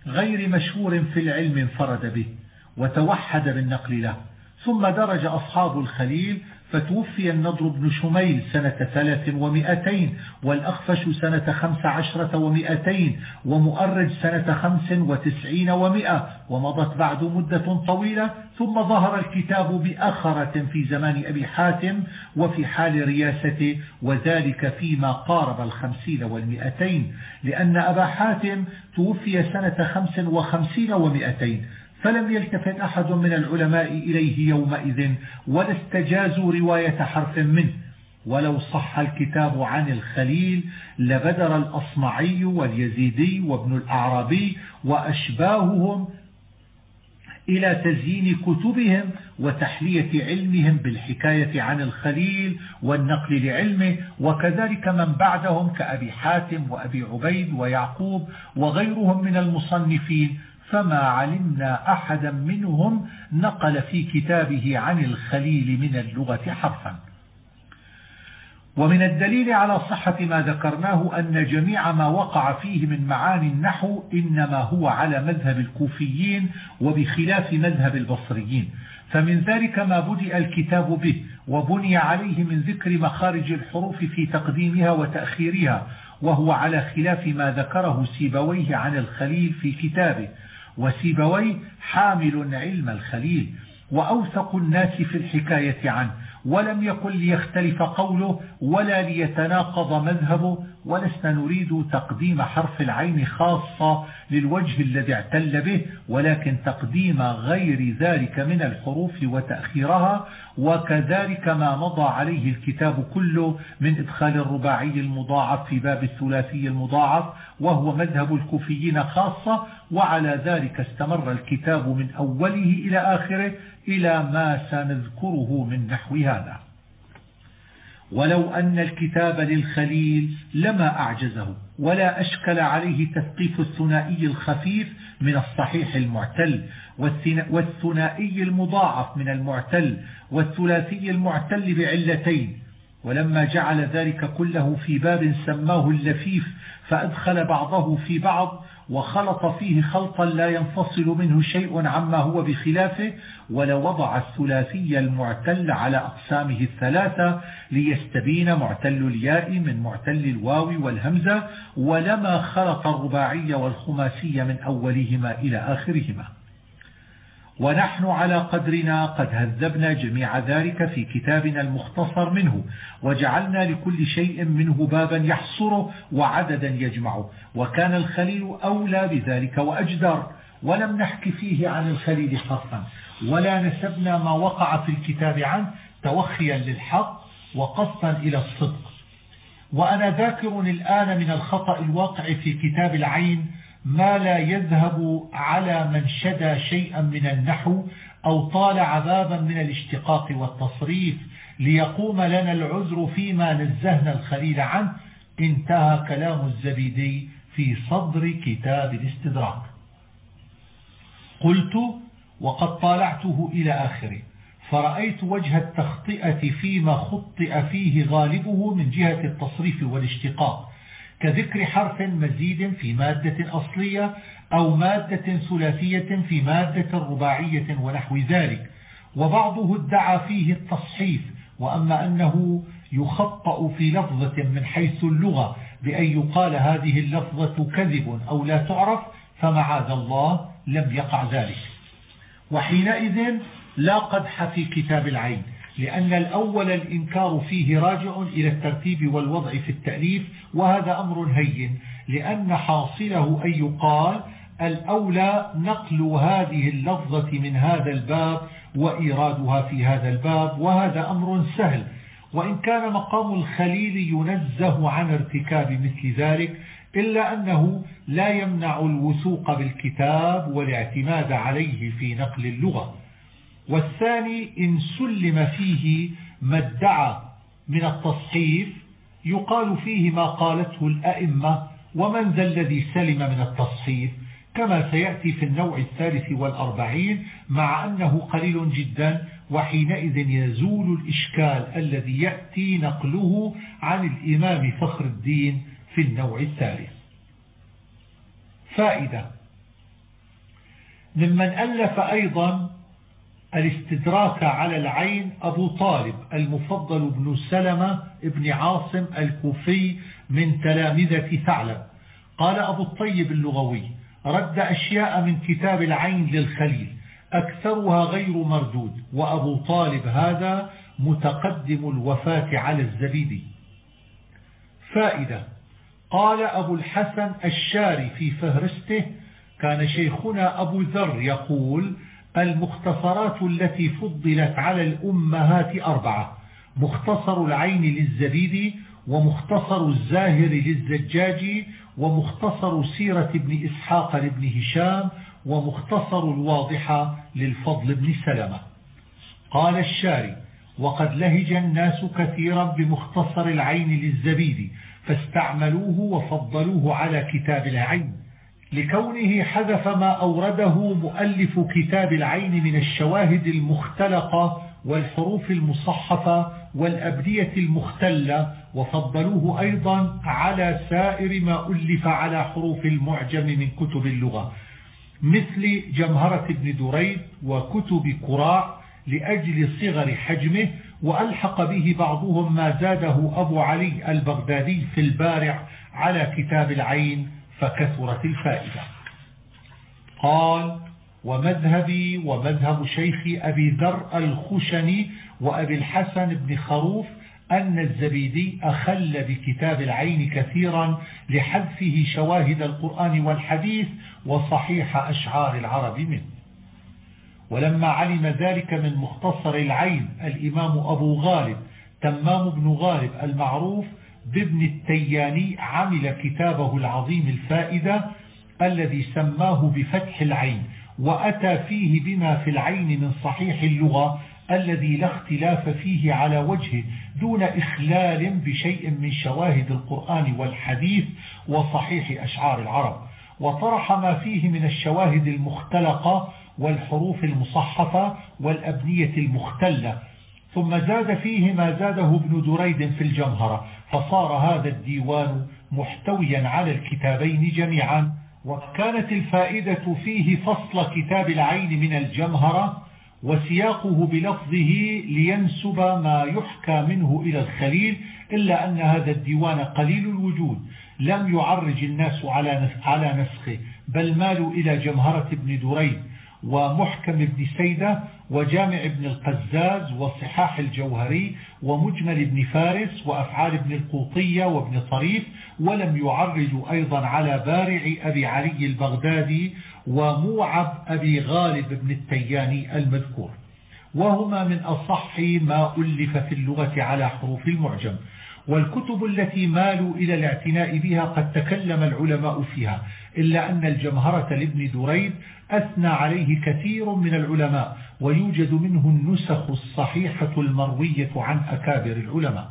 غير مشهور في العلم انفرد به وتوحد بالنقل له. ثم درج أصحاب الخليل فتوفي النضر بن شميل سنة ثلاث ومئتين والأخفش سنة خمس عشرة ومئتين ومؤرج سنة خمس وتسعين ومئة ومضت بعد مدة طويلة ثم ظهر الكتاب بأخرة في زمان أبي حاتم وفي حال رياسته وذلك فيما قارب الخمسين والمئتين لأن أبا حاتم توفي سنة خمس وخمسين ومئتين. فلم يلتفت أحد من العلماء إليه يومئذ ولا استجازوا رواية حرف منه. ولو صح الكتاب عن الخليل لبدر الأصمعي واليزيدي وابن الأعرابي وأشباههم إلى تزيين كتبهم وتحلية علمهم بالحكاية عن الخليل والنقل لعلمه. وكذلك من بعدهم كأبي حاتم وأبي عبيد ويعقوب وغيرهم من المصنفين. فما علمنا أحدا منهم نقل في كتابه عن الخليل من اللغة حرفا. ومن الدليل على صحة ما ذكرناه أن جميع ما وقع فيه من معاني النحو إنما هو على مذهب الكوفيين وبخلاف مذهب البصريين. فمن ذلك ما بدأ الكتاب به وبني عليه من ذكر مخارج الحروف في تقديمها وتأخيرها وهو على خلاف ما ذكره سيبويه عن الخليل في كتابه. وسيبوي حامل علم الخليل وأوثق الناس في الحكاية عنه ولم يكن ليختلف قوله ولا ليتناقض مذهبه ولسنا نريد تقديم حرف العين خاصة للوجه الذي اعتل به ولكن تقديم غير ذلك من الحروف وتأخيرها وكذلك ما مضى عليه الكتاب كله من إدخال الرباعي المضاعف في باب الثلاثي المضاعف وهو مذهب الكوفيين خاصة وعلى ذلك استمر الكتاب من أوله إلى آخره إلى ما سنذكره من نحو هذا. ولو أن الكتاب للخليل لما أعجزه ولا أشكل عليه تثقيف الثنائي الخفيف من الصحيح المعتل والثنائي المضاعف من المعتل والثلاثي المعتل بعلتين. ولما جعل ذلك كله في باب سماه اللفيف فأدخل بعضه في بعض وخلط فيه خلطا لا ينفصل منه شيء عما هو بخلافه ولوضع الثلاثي المعتل على أقسامه الثلاثة ليستبين معتل الياء من معتل الواو والهمزة ولما خلط الرباعي والخماسي من أولهما إلى آخرهما. ونحن على قدرنا قد هذبنا جميع ذلك في كتابنا المختصر منه وجعلنا لكل شيء منه بابا يحصره وعددا يجمعه وكان الخليل أولى بذلك وأجدر ولم نحك فيه عن الخليل حرفا ولا نسبنا ما وقع في الكتاب عنه توخيا للحق وقصدا إلى الصدق. وأنا ذاكر الآن من الخطأ الواقع في كتاب العين ما لا يذهب على من شدى شيئا من النحو أو طالع بابا من الاشتقاق والتصريف ليقوم لنا العذر فيما نزهنا الخليل عنه. انتهى كلام الزبيدي في صدر كتاب الاستدراك. قلت وقد طالعته إلى آخره. فرأيت وجه التخطئة فيما خطئ فيه غالبه من جهة التصريف والاشتقاق. كذكر حرف مزيد في مادة أصلية أو مادة ثلاثية في مادة رباعية ونحو ذلك. وبعضه ادعى فيه التصحيف وأما أنه يخطأ في لفظة من حيث اللغة بأن يقال هذه اللفظة كذب أو لا تعرف فمعاذ الله لم يقع ذلك. وحينئذ لا قدح في كتاب العين. لأن الأول الإنكار فيه راجع إلى الترتيب والوضع في التأليف وهذا أمر هين لأن حاصله أن يقال الأولى نقل هذه اللفظة من هذا الباب وإيرادها في هذا الباب وهذا أمر سهل. وإن كان مقام الخليل ينزه عن ارتكاب مثل ذلك إلا أنه لا يمنع الوثوق بالكتاب والاعتماد عليه في نقل اللغة. والثاني إن سلم فيه ما ادعى من التصحيف يقال فيه ما قالته الأئمة ومن ذا الذي سلم من التصحيف كما سيأتي في النوع الثالث والأربعين مع أنه قليل جدا وحينئذ يزول الإشكال الذي يأتي نقله عن الإمام فخر الدين في النوع الثالث. فائدة ممن ألف أيضا الاستدراك على العين أبو طالب المفضل بن سلمة ابن عاصم الكوفي من تلامذة ثعلب. قال أبو الطيب اللغوي رد أشياء من كتاب العين للخليل أكثرها غير مردود وأبو طالب هذا متقدم الوفاة على الزبيدي. فائدة قال أبو الحسن الشاري في فهرسته كان شيخنا أبو ذر يقول المختصرات التي فضلت على الأمهات أربعة مختصر العين للزبيدي ومختصر الزاهر للزجاج ومختصر سيرة ابن إسحاق لابن هشام ومختصر الواضحة للفضل بن سلمة. قال الشاري وقد لهج الناس كثيرا بمختصر العين للزبيدي فاستعملوه وفضلوه على كتاب العين. لكونه حذف ما أورده مؤلف كتاب العين من الشواهد المختلقة والحروف المصحفة والأبدية المختلة وفضلوه أيضا على سائر ما ألف على حروف المعجم من كتب اللغة مثل جمهرة ابن دريد وكتب كراع لأجل صغر حجمه وألحق به بعضهم ما زاده أبو علي البغدادي في البارع على كتاب العين فكثرت الفائدة. قال ومذهبي ومذهب شيخ أبي ذر الخشني وأبي الحسن بن خروف أن الزبيدي أخل بكتاب العين كثيرا لحذفه شواهد القرآن والحديث وصحيح أشعار العرب منه. ولما علم ذلك من مختصر العين الإمام أبو غالب تمام بن غالب المعروف بابن التياني عمل كتابه العظيم الفائدة الذي سماه بفتح العين وأتى فيه بما في العين من صحيح اللغة الذي لا اختلاف فيه على وجهه دون إخلال بشيء من شواهد القرآن والحديث وصحيح أشعار العرب. وطرح ما فيه من الشواهد المختلقة والحروف المصحفة والأبنية المختلة. ثم زاد فيه ما زاده ابن دريد في الجمهرة. فصار هذا الديوان محتويا على الكتابين جميعا وكانت الفائدة فيه فصل كتاب العين من الجمهرة وسياقه بلفظه لينسب ما يحكى منه إلى الخليل إلا أن هذا الديوان قليل الوجود لم يعرج الناس على على نسخه بل مالوا إلى جمهرة ابن دريد ومحكم ابن سيدة وجامع ابن القزاز وصحاح الجوهري ومجمل ابن فارس وأفعال ابن القوطية وابن طريف ولم يعرج أيضا على بارع أبي علي البغدادي وموعب أبي غالب بن التياني المذكور. وهما من أصح ما ألف في اللغة على حروف المعجم. والكتب التي مالوا إلى الاعتناء بها قد تكلم العلماء فيها إلا أن الجمهرة لابن دريد أثنى عليه كثير من العلماء ويوجد منه النسخ الصحيحة المروية عن أكابر العلماء.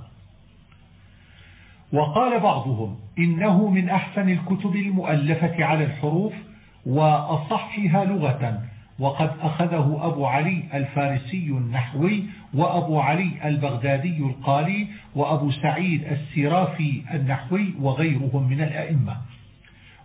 وقال بعضهم إنه من أحسن الكتب المؤلفة على الحروف وأصحها لغة وقد أخذه أبو علي الفارسي النحوي وأبو علي البغدادي القالي وأبو سعيد السرافي النحوي وغيرهم من الأئمة.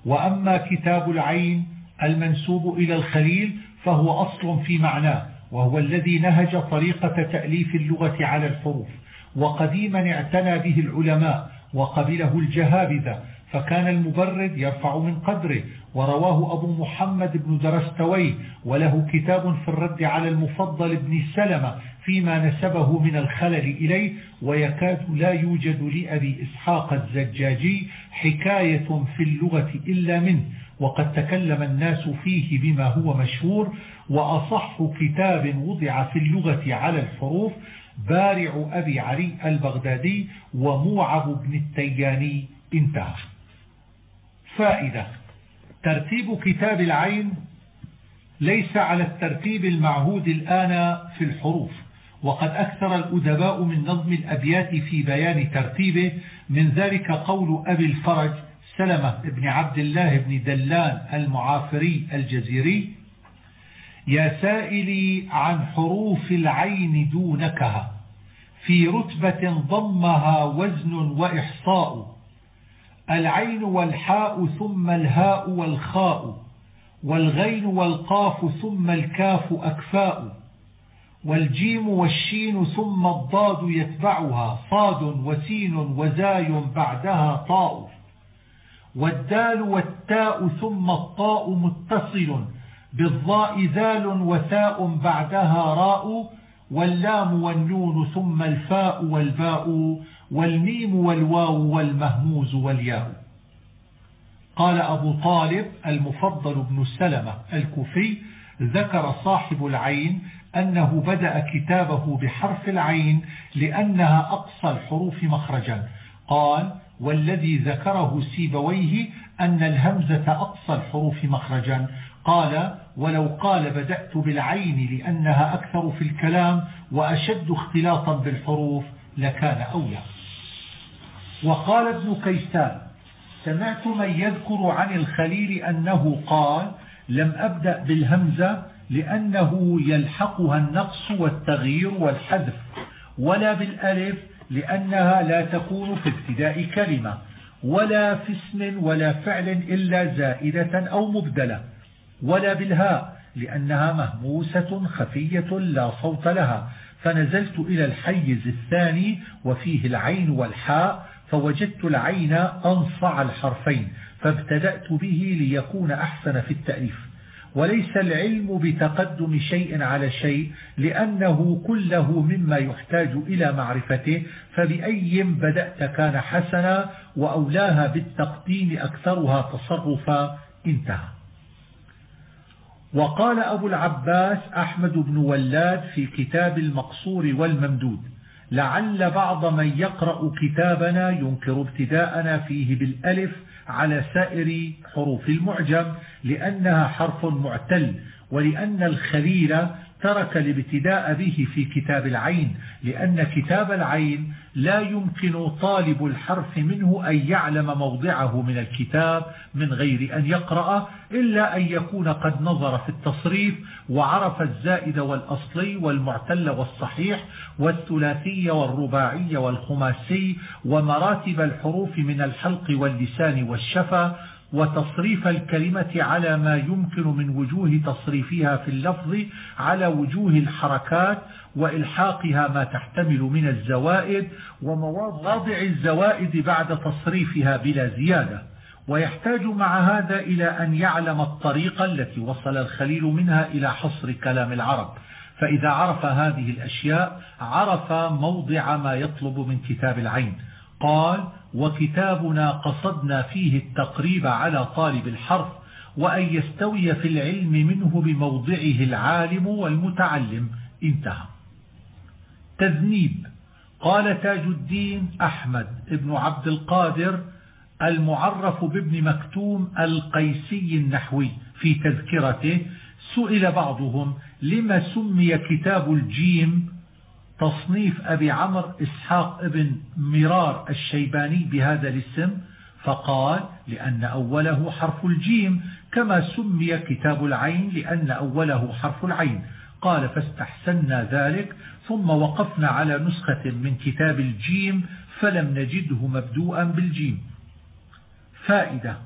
وأما كتاب العين المنسوب إلى الخليل فهو أصل في معناه وهو الذي نهج طريقة تأليف اللغة على الحروف وقديما اعتنى به العلماء وقبله الجهابذة فكان المبرد يرفع من قدره ورواه أبو محمد بن درستوي وله كتاب في الرد على المفضل بن سلمة فيما نسبه من الخلل إليه ويكاد لا يوجد لأبي إسحاق الزجاجي حكاية في اللغة إلا منه وقد تكلم الناس فيه بما هو مشهور وأصح كتاب وضع في اللغة على الحروف بارع أبي علي البغدادي وموعب بن التياني انتهى. فائدة. ترتيب كتاب العين ليس على الترتيب المعهود الآن في الحروف وقد أكثر الأدباء من نظم الأبيات في بيان ترتيبه. من ذلك قول أبي الفرج سلمة بن عبد الله بن دلان المعافري الجزيري يا سائلي عن حروف العين دونكها في رتبة ضمها وزن وإحصاء العين والحاء ثم الهاء والخاء والغين والقاف ثم الكاف أكفاء والجيم والشين ثم الضاد يتبعها صاد وسين وزاي بعدها طاء والدال والتاء ثم الطاء متصل بالضاء ذال وثاء بعدها راء واللام والنون ثم الفاء والباء والميم والواو والمهموز والياء. قال أبو طالب المفضل بن سلمة الكوفي ذكر صاحب العين أنه بدأ كتابه بحرف العين لأنها أقصى الحروف مخرجا. قال والذي ذكره سيبويه أن الهمزة أقصى الحروف مخرجا. قال ولو قال بدأت بالعين لأنها أكثر في الكلام وأشد اختلاطا بالحروف لكان أولى. وقال ابن كيسان سمعت من يذكر عن الخليل أنه قال لم أبدأ بالهمزة لأنه يلحقها النقص والتغيير والحذف ولا بالألف لأنها لا تكون في ابتداء كلمة ولا في اسم ولا فعل إلا زائدة أو مبدلة ولا بالهاء لأنها مهموسة خفية لا صوت لها فنزلت إلى الحيز الثاني وفيه العين والحاء فوجدت العين أنصع الحرفين فابتدأت به ليكون أحسن في التأليف. وليس العلم بتقدم شيء على شيء لأنه كله مما يحتاج إلى معرفته فبأي بدأت كان حسنا وأولاها بالتقديم أكثرها تصرفا انتهى. وقال أبو العباس أحمد بن ولاد في كتاب المقصور والممدود لعل بعض من يقرأ كتابنا ينكر ابتداءنا فيه بالألف على سائر حروف المعجم لأنها حرف معتل ولأن الخليل ترك الابتداء به في كتاب العين لأن كتاب العين لا يمكن طالب الحرف منه أن يعلم موضعه من الكتاب من غير أن يقرأ إلا أن يكون قد نظر في التصريف وعرف الزائد والأصلي والمعتل والصحيح والثلاثي والرباعي والخماسي ومراتب الحروف من الحلق واللسان والشفا وتصريف الكلمة على ما يمكن من وجوه تصريفها في اللفظ على وجوه الحركات وإلحاقها ما تحتمل من الزوائد ومواضع الزوائد بعد تصريفها بلا زيادة. ويحتاج مع هذا إلى أن يعلم الطريقة التي وصل الخليل منها إلى حصر كلام العرب. فإذا عرف هذه الأشياء عرف موضع ما يطلب من كتاب العين. قال وكتابنا قصدنا فيه التقريب على طالب الحرف وأن يستوي في العلم منه بموضعه العالم والمتعلم. انتهى. تذنيب. قال تاج الدين أحمد ابن عبد القادر المعرف بابن مكتوم القيسي النحوي في تذكرته سئل بعضهم لما سمي كتاب الجيم تصنيف أبي عمر إسحاق ابن مرار الشيباني بهذا الاسم فقال لأن أوله حرف الجيم كما سمي كتاب العين لأن أوله حرف العين. قال فاستحسنا ذلك ثم وقفنا على نسخة من كتاب الجيم فلم نجده مبدوءا بالجيم. فائدة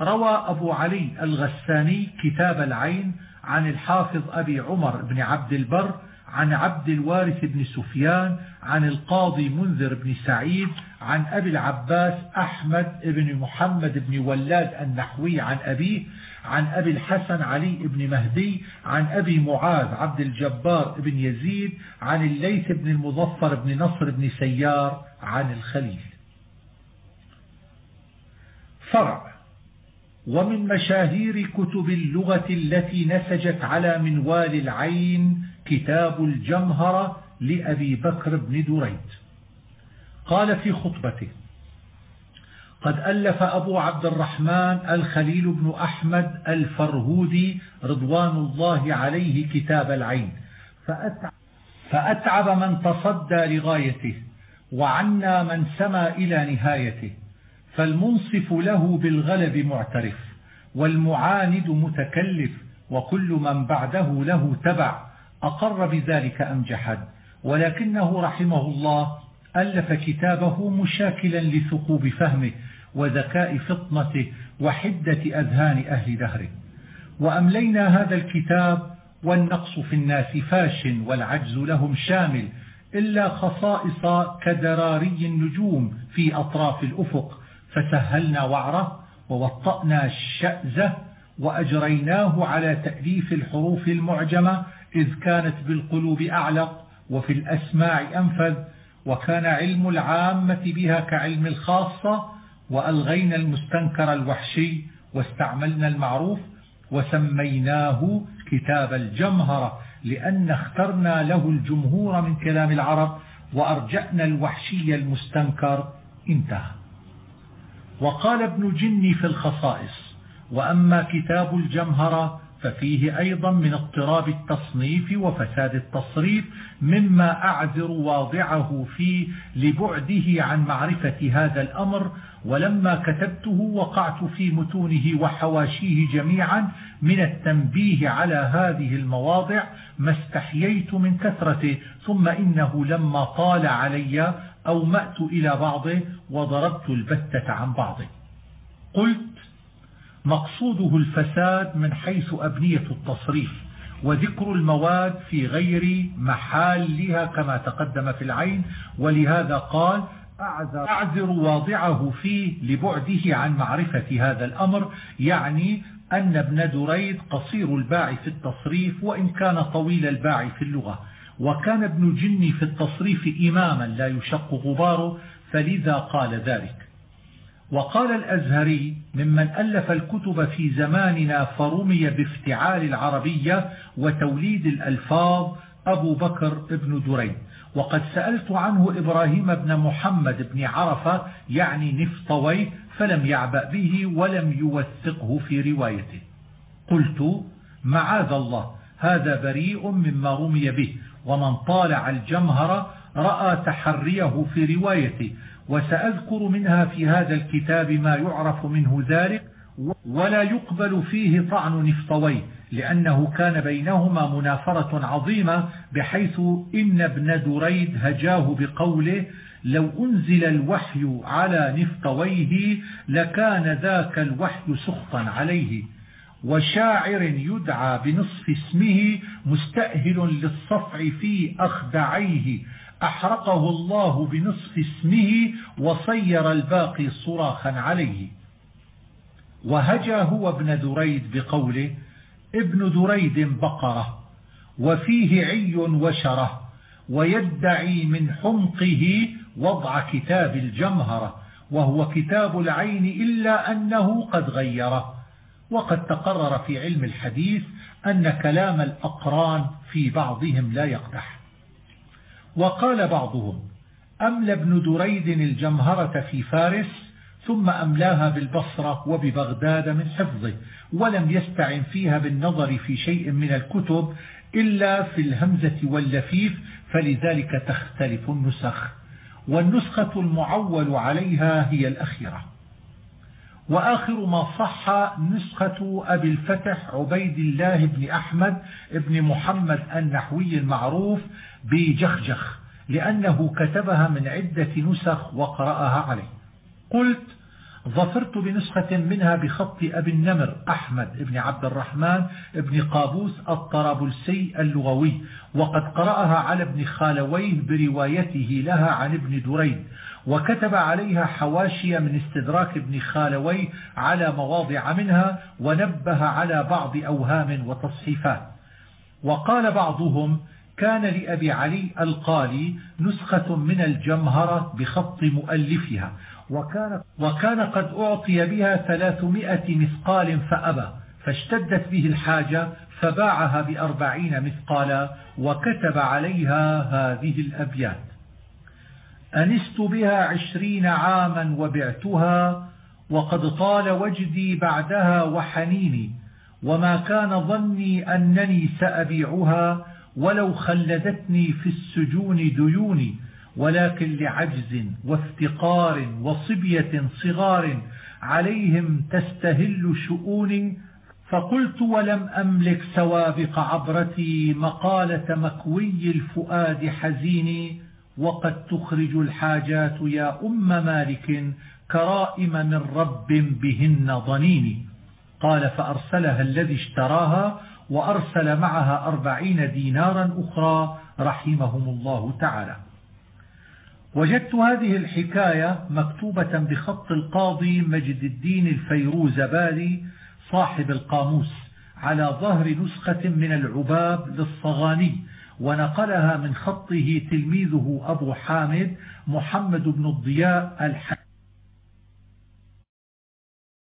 روى أبو علي الغساني كتاب العين عن الحافظ أبي عمر بن عبد البر عن عبد الوارث بن سفيان عن القاضي منذر بن سعيد عن أبي العباس أحمد بن محمد بن ولاد النحوي عن أبيه عن أبي الحسن علي بن مهدي عن أبي معاذ عبد الجبار بن يزيد عن الليث بن المظفر بن نصر بن سيار عن الخليل. فرع. ومن مشاهير كتب اللغة التي نسجت على منوال العين كتاب الجمهرة لأبي بكر بن دريد. قال في خطبته قد ألف أبو عبد الرحمن الخليل بن أحمد الفرهودي رضوان الله عليه كتاب العين فأتعب, من تصدى لغايته وعنا من سما إلى نهايته فالمنصف له بالغلب معترف والمعاند متكلف وكل من بعده له تبع. أقر بذلك أم جحد؟ ولكنه رحمه الله ألف كتابه مشاكلا لثقوب فهمه وذكاء فطنته وحدة أذهان أهل دهره. وأملينا هذا الكتاب والنقص في الناس فاش والعجز لهم شامل إلا خصائص كدراري النجوم في أطراف الأفق. فسهلنا وعره ووطأنا الشأزة وأجريناه على تأليف الحروف المعجمة إذ كانت بالقلوب أعلق وفي الأسماع أنفذ وكان علم العامة بها كعلم الخاصة وألغينا المستنكر الوحشي واستعملنا المعروف وسميناه كتاب الجمهرة لأن اخترنا له الجمهور من كلام العرب وأرجأنا الوحشي المستنكر. انتهى. وقال ابن جني في الخصائص وأما كتاب الجمهرة ففيه أيضا من اضطراب التصنيف وفساد التصريف مما أعذر واضعه فيه لبعده عن معرفة هذا الأمر. ولما كتبته وقعت في متونه وحواشيه جميعا من التنبيه على هذه المواضع ما استحييت من كثرته. ثم إنه لما طال علي أومأت إلى بعضه وضربت البتة عن بعضه. قلت مقصوده الفساد من حيث أبنية التصريف وذكر المواد في غير محالها كما تقدم في العين ولهذا قال أعذر واضعه فيه لبعده عن معرفة هذا الأمر يعني أن ابن دريد قصير الباع في التصريف وإن كان طويل الباع في اللغة. وكان ابن جني في التصريف إماما لا يشق غباره فلذا قال ذلك. وقال الأزهري ممن ألف الكتب في زماننا فرمي بافتعال العربية وتوليد الألفاظ أبو بكر ابن دريد. وقد سألت عنه إبراهيم بن محمد بن عرفة يعني نفطوي فلم يعبأ به ولم يوثقه في روايته. قلت معاذ الله هذا بريء مما رمي به ومن طالع الجمهر رأى تحريه في روايته وسأذكر منها في هذا الكتاب ما يعرف منه ذلك ولا يقبل فيه طعن نفطوي لأنه كان بينهما منافرة عظيمة بحيث إن ابن دريد هجاه بقوله لو أنزل الوحي على نفطويه لكان ذاك الوحي سخطا عليه. وشاعر يدعى بنصف اسمه مستأهل للصفع في أخدعيه. أحرقه الله بنصف اسمه وصير الباقي صراخا عليه. وهجى هو ابن دريد بقوله ابن دريد بقرة وفيه عي وشرة ويدعي من حمقه وضع كتاب الجمهرة وهو كتاب العين إلا أنه قد غيره. وقد تقرر في علم الحديث أن كلام الأقران في بعضهم لا يقدح. وقال بعضهم أملى ابن دريد الجمهرة في فارس ثم أملاها بالبصرة وببغداد من حفظه ولم يستعن فيها بالنظر في شيء من الكتب إلا في الهمزة واللفيف فلذلك تختلف النسخ. والنسخة المعول عليها هي الأخيرة. وآخر ما صح نسخة أبي الفتح عبيد الله بن أحمد بن محمد النحوي المعروف بجخجخ لأنه كتبها من عدة نسخ وقرأها عليه. قلت ظفرت بنسخة منها بخط أبي النمر أحمد بن عبد الرحمن بن قابوس الطرابلسي اللغوي وقد قرأها على ابن خالويه بروايته لها عن ابن دريد. وكتب عليها حواشي من استدراك ابن خالويه على مواضع منها ونبه على بعض أوهام وتصحيفات. وقال بعضهم كان لأبي علي القالي نسخة من الجمهرة بخط مؤلفها وكان, وكان قد أعطي بها ثلاثمائة مثقال فأبى فاشتدت به الحاجة فباعها بأربعين مثقالا وكتب عليها هذه الأبيات. أنست بها عشرين عاما وبعتها وقد طال وجدي بعدها وحنيني وما كان ظني أنني سأبيعها ولو خلدتني في السجون ديوني ولكن لعجز وافتقار وصبية صغار عليهم تستهل شؤوني فقلت ولم أملك سوابق عبرتي مقالة مكوي الفؤاد حزيني. وقد تخرج الحاجات يا أم مالك كرائم من رب بهن ضنيني قال فأرسلها الذي اشتراها وأرسل معها أربعين دينارا أخرى رحمهم الله تعالى. وجدت هذه الحكاية مكتوبة بخط القاضي مجد الدين الفيروزبالي صاحب القاموس على ظهر نسخة من العباب للصغاني ونقلها من خطه تلميذه أبو حامد محمد بن الضياء الحكيم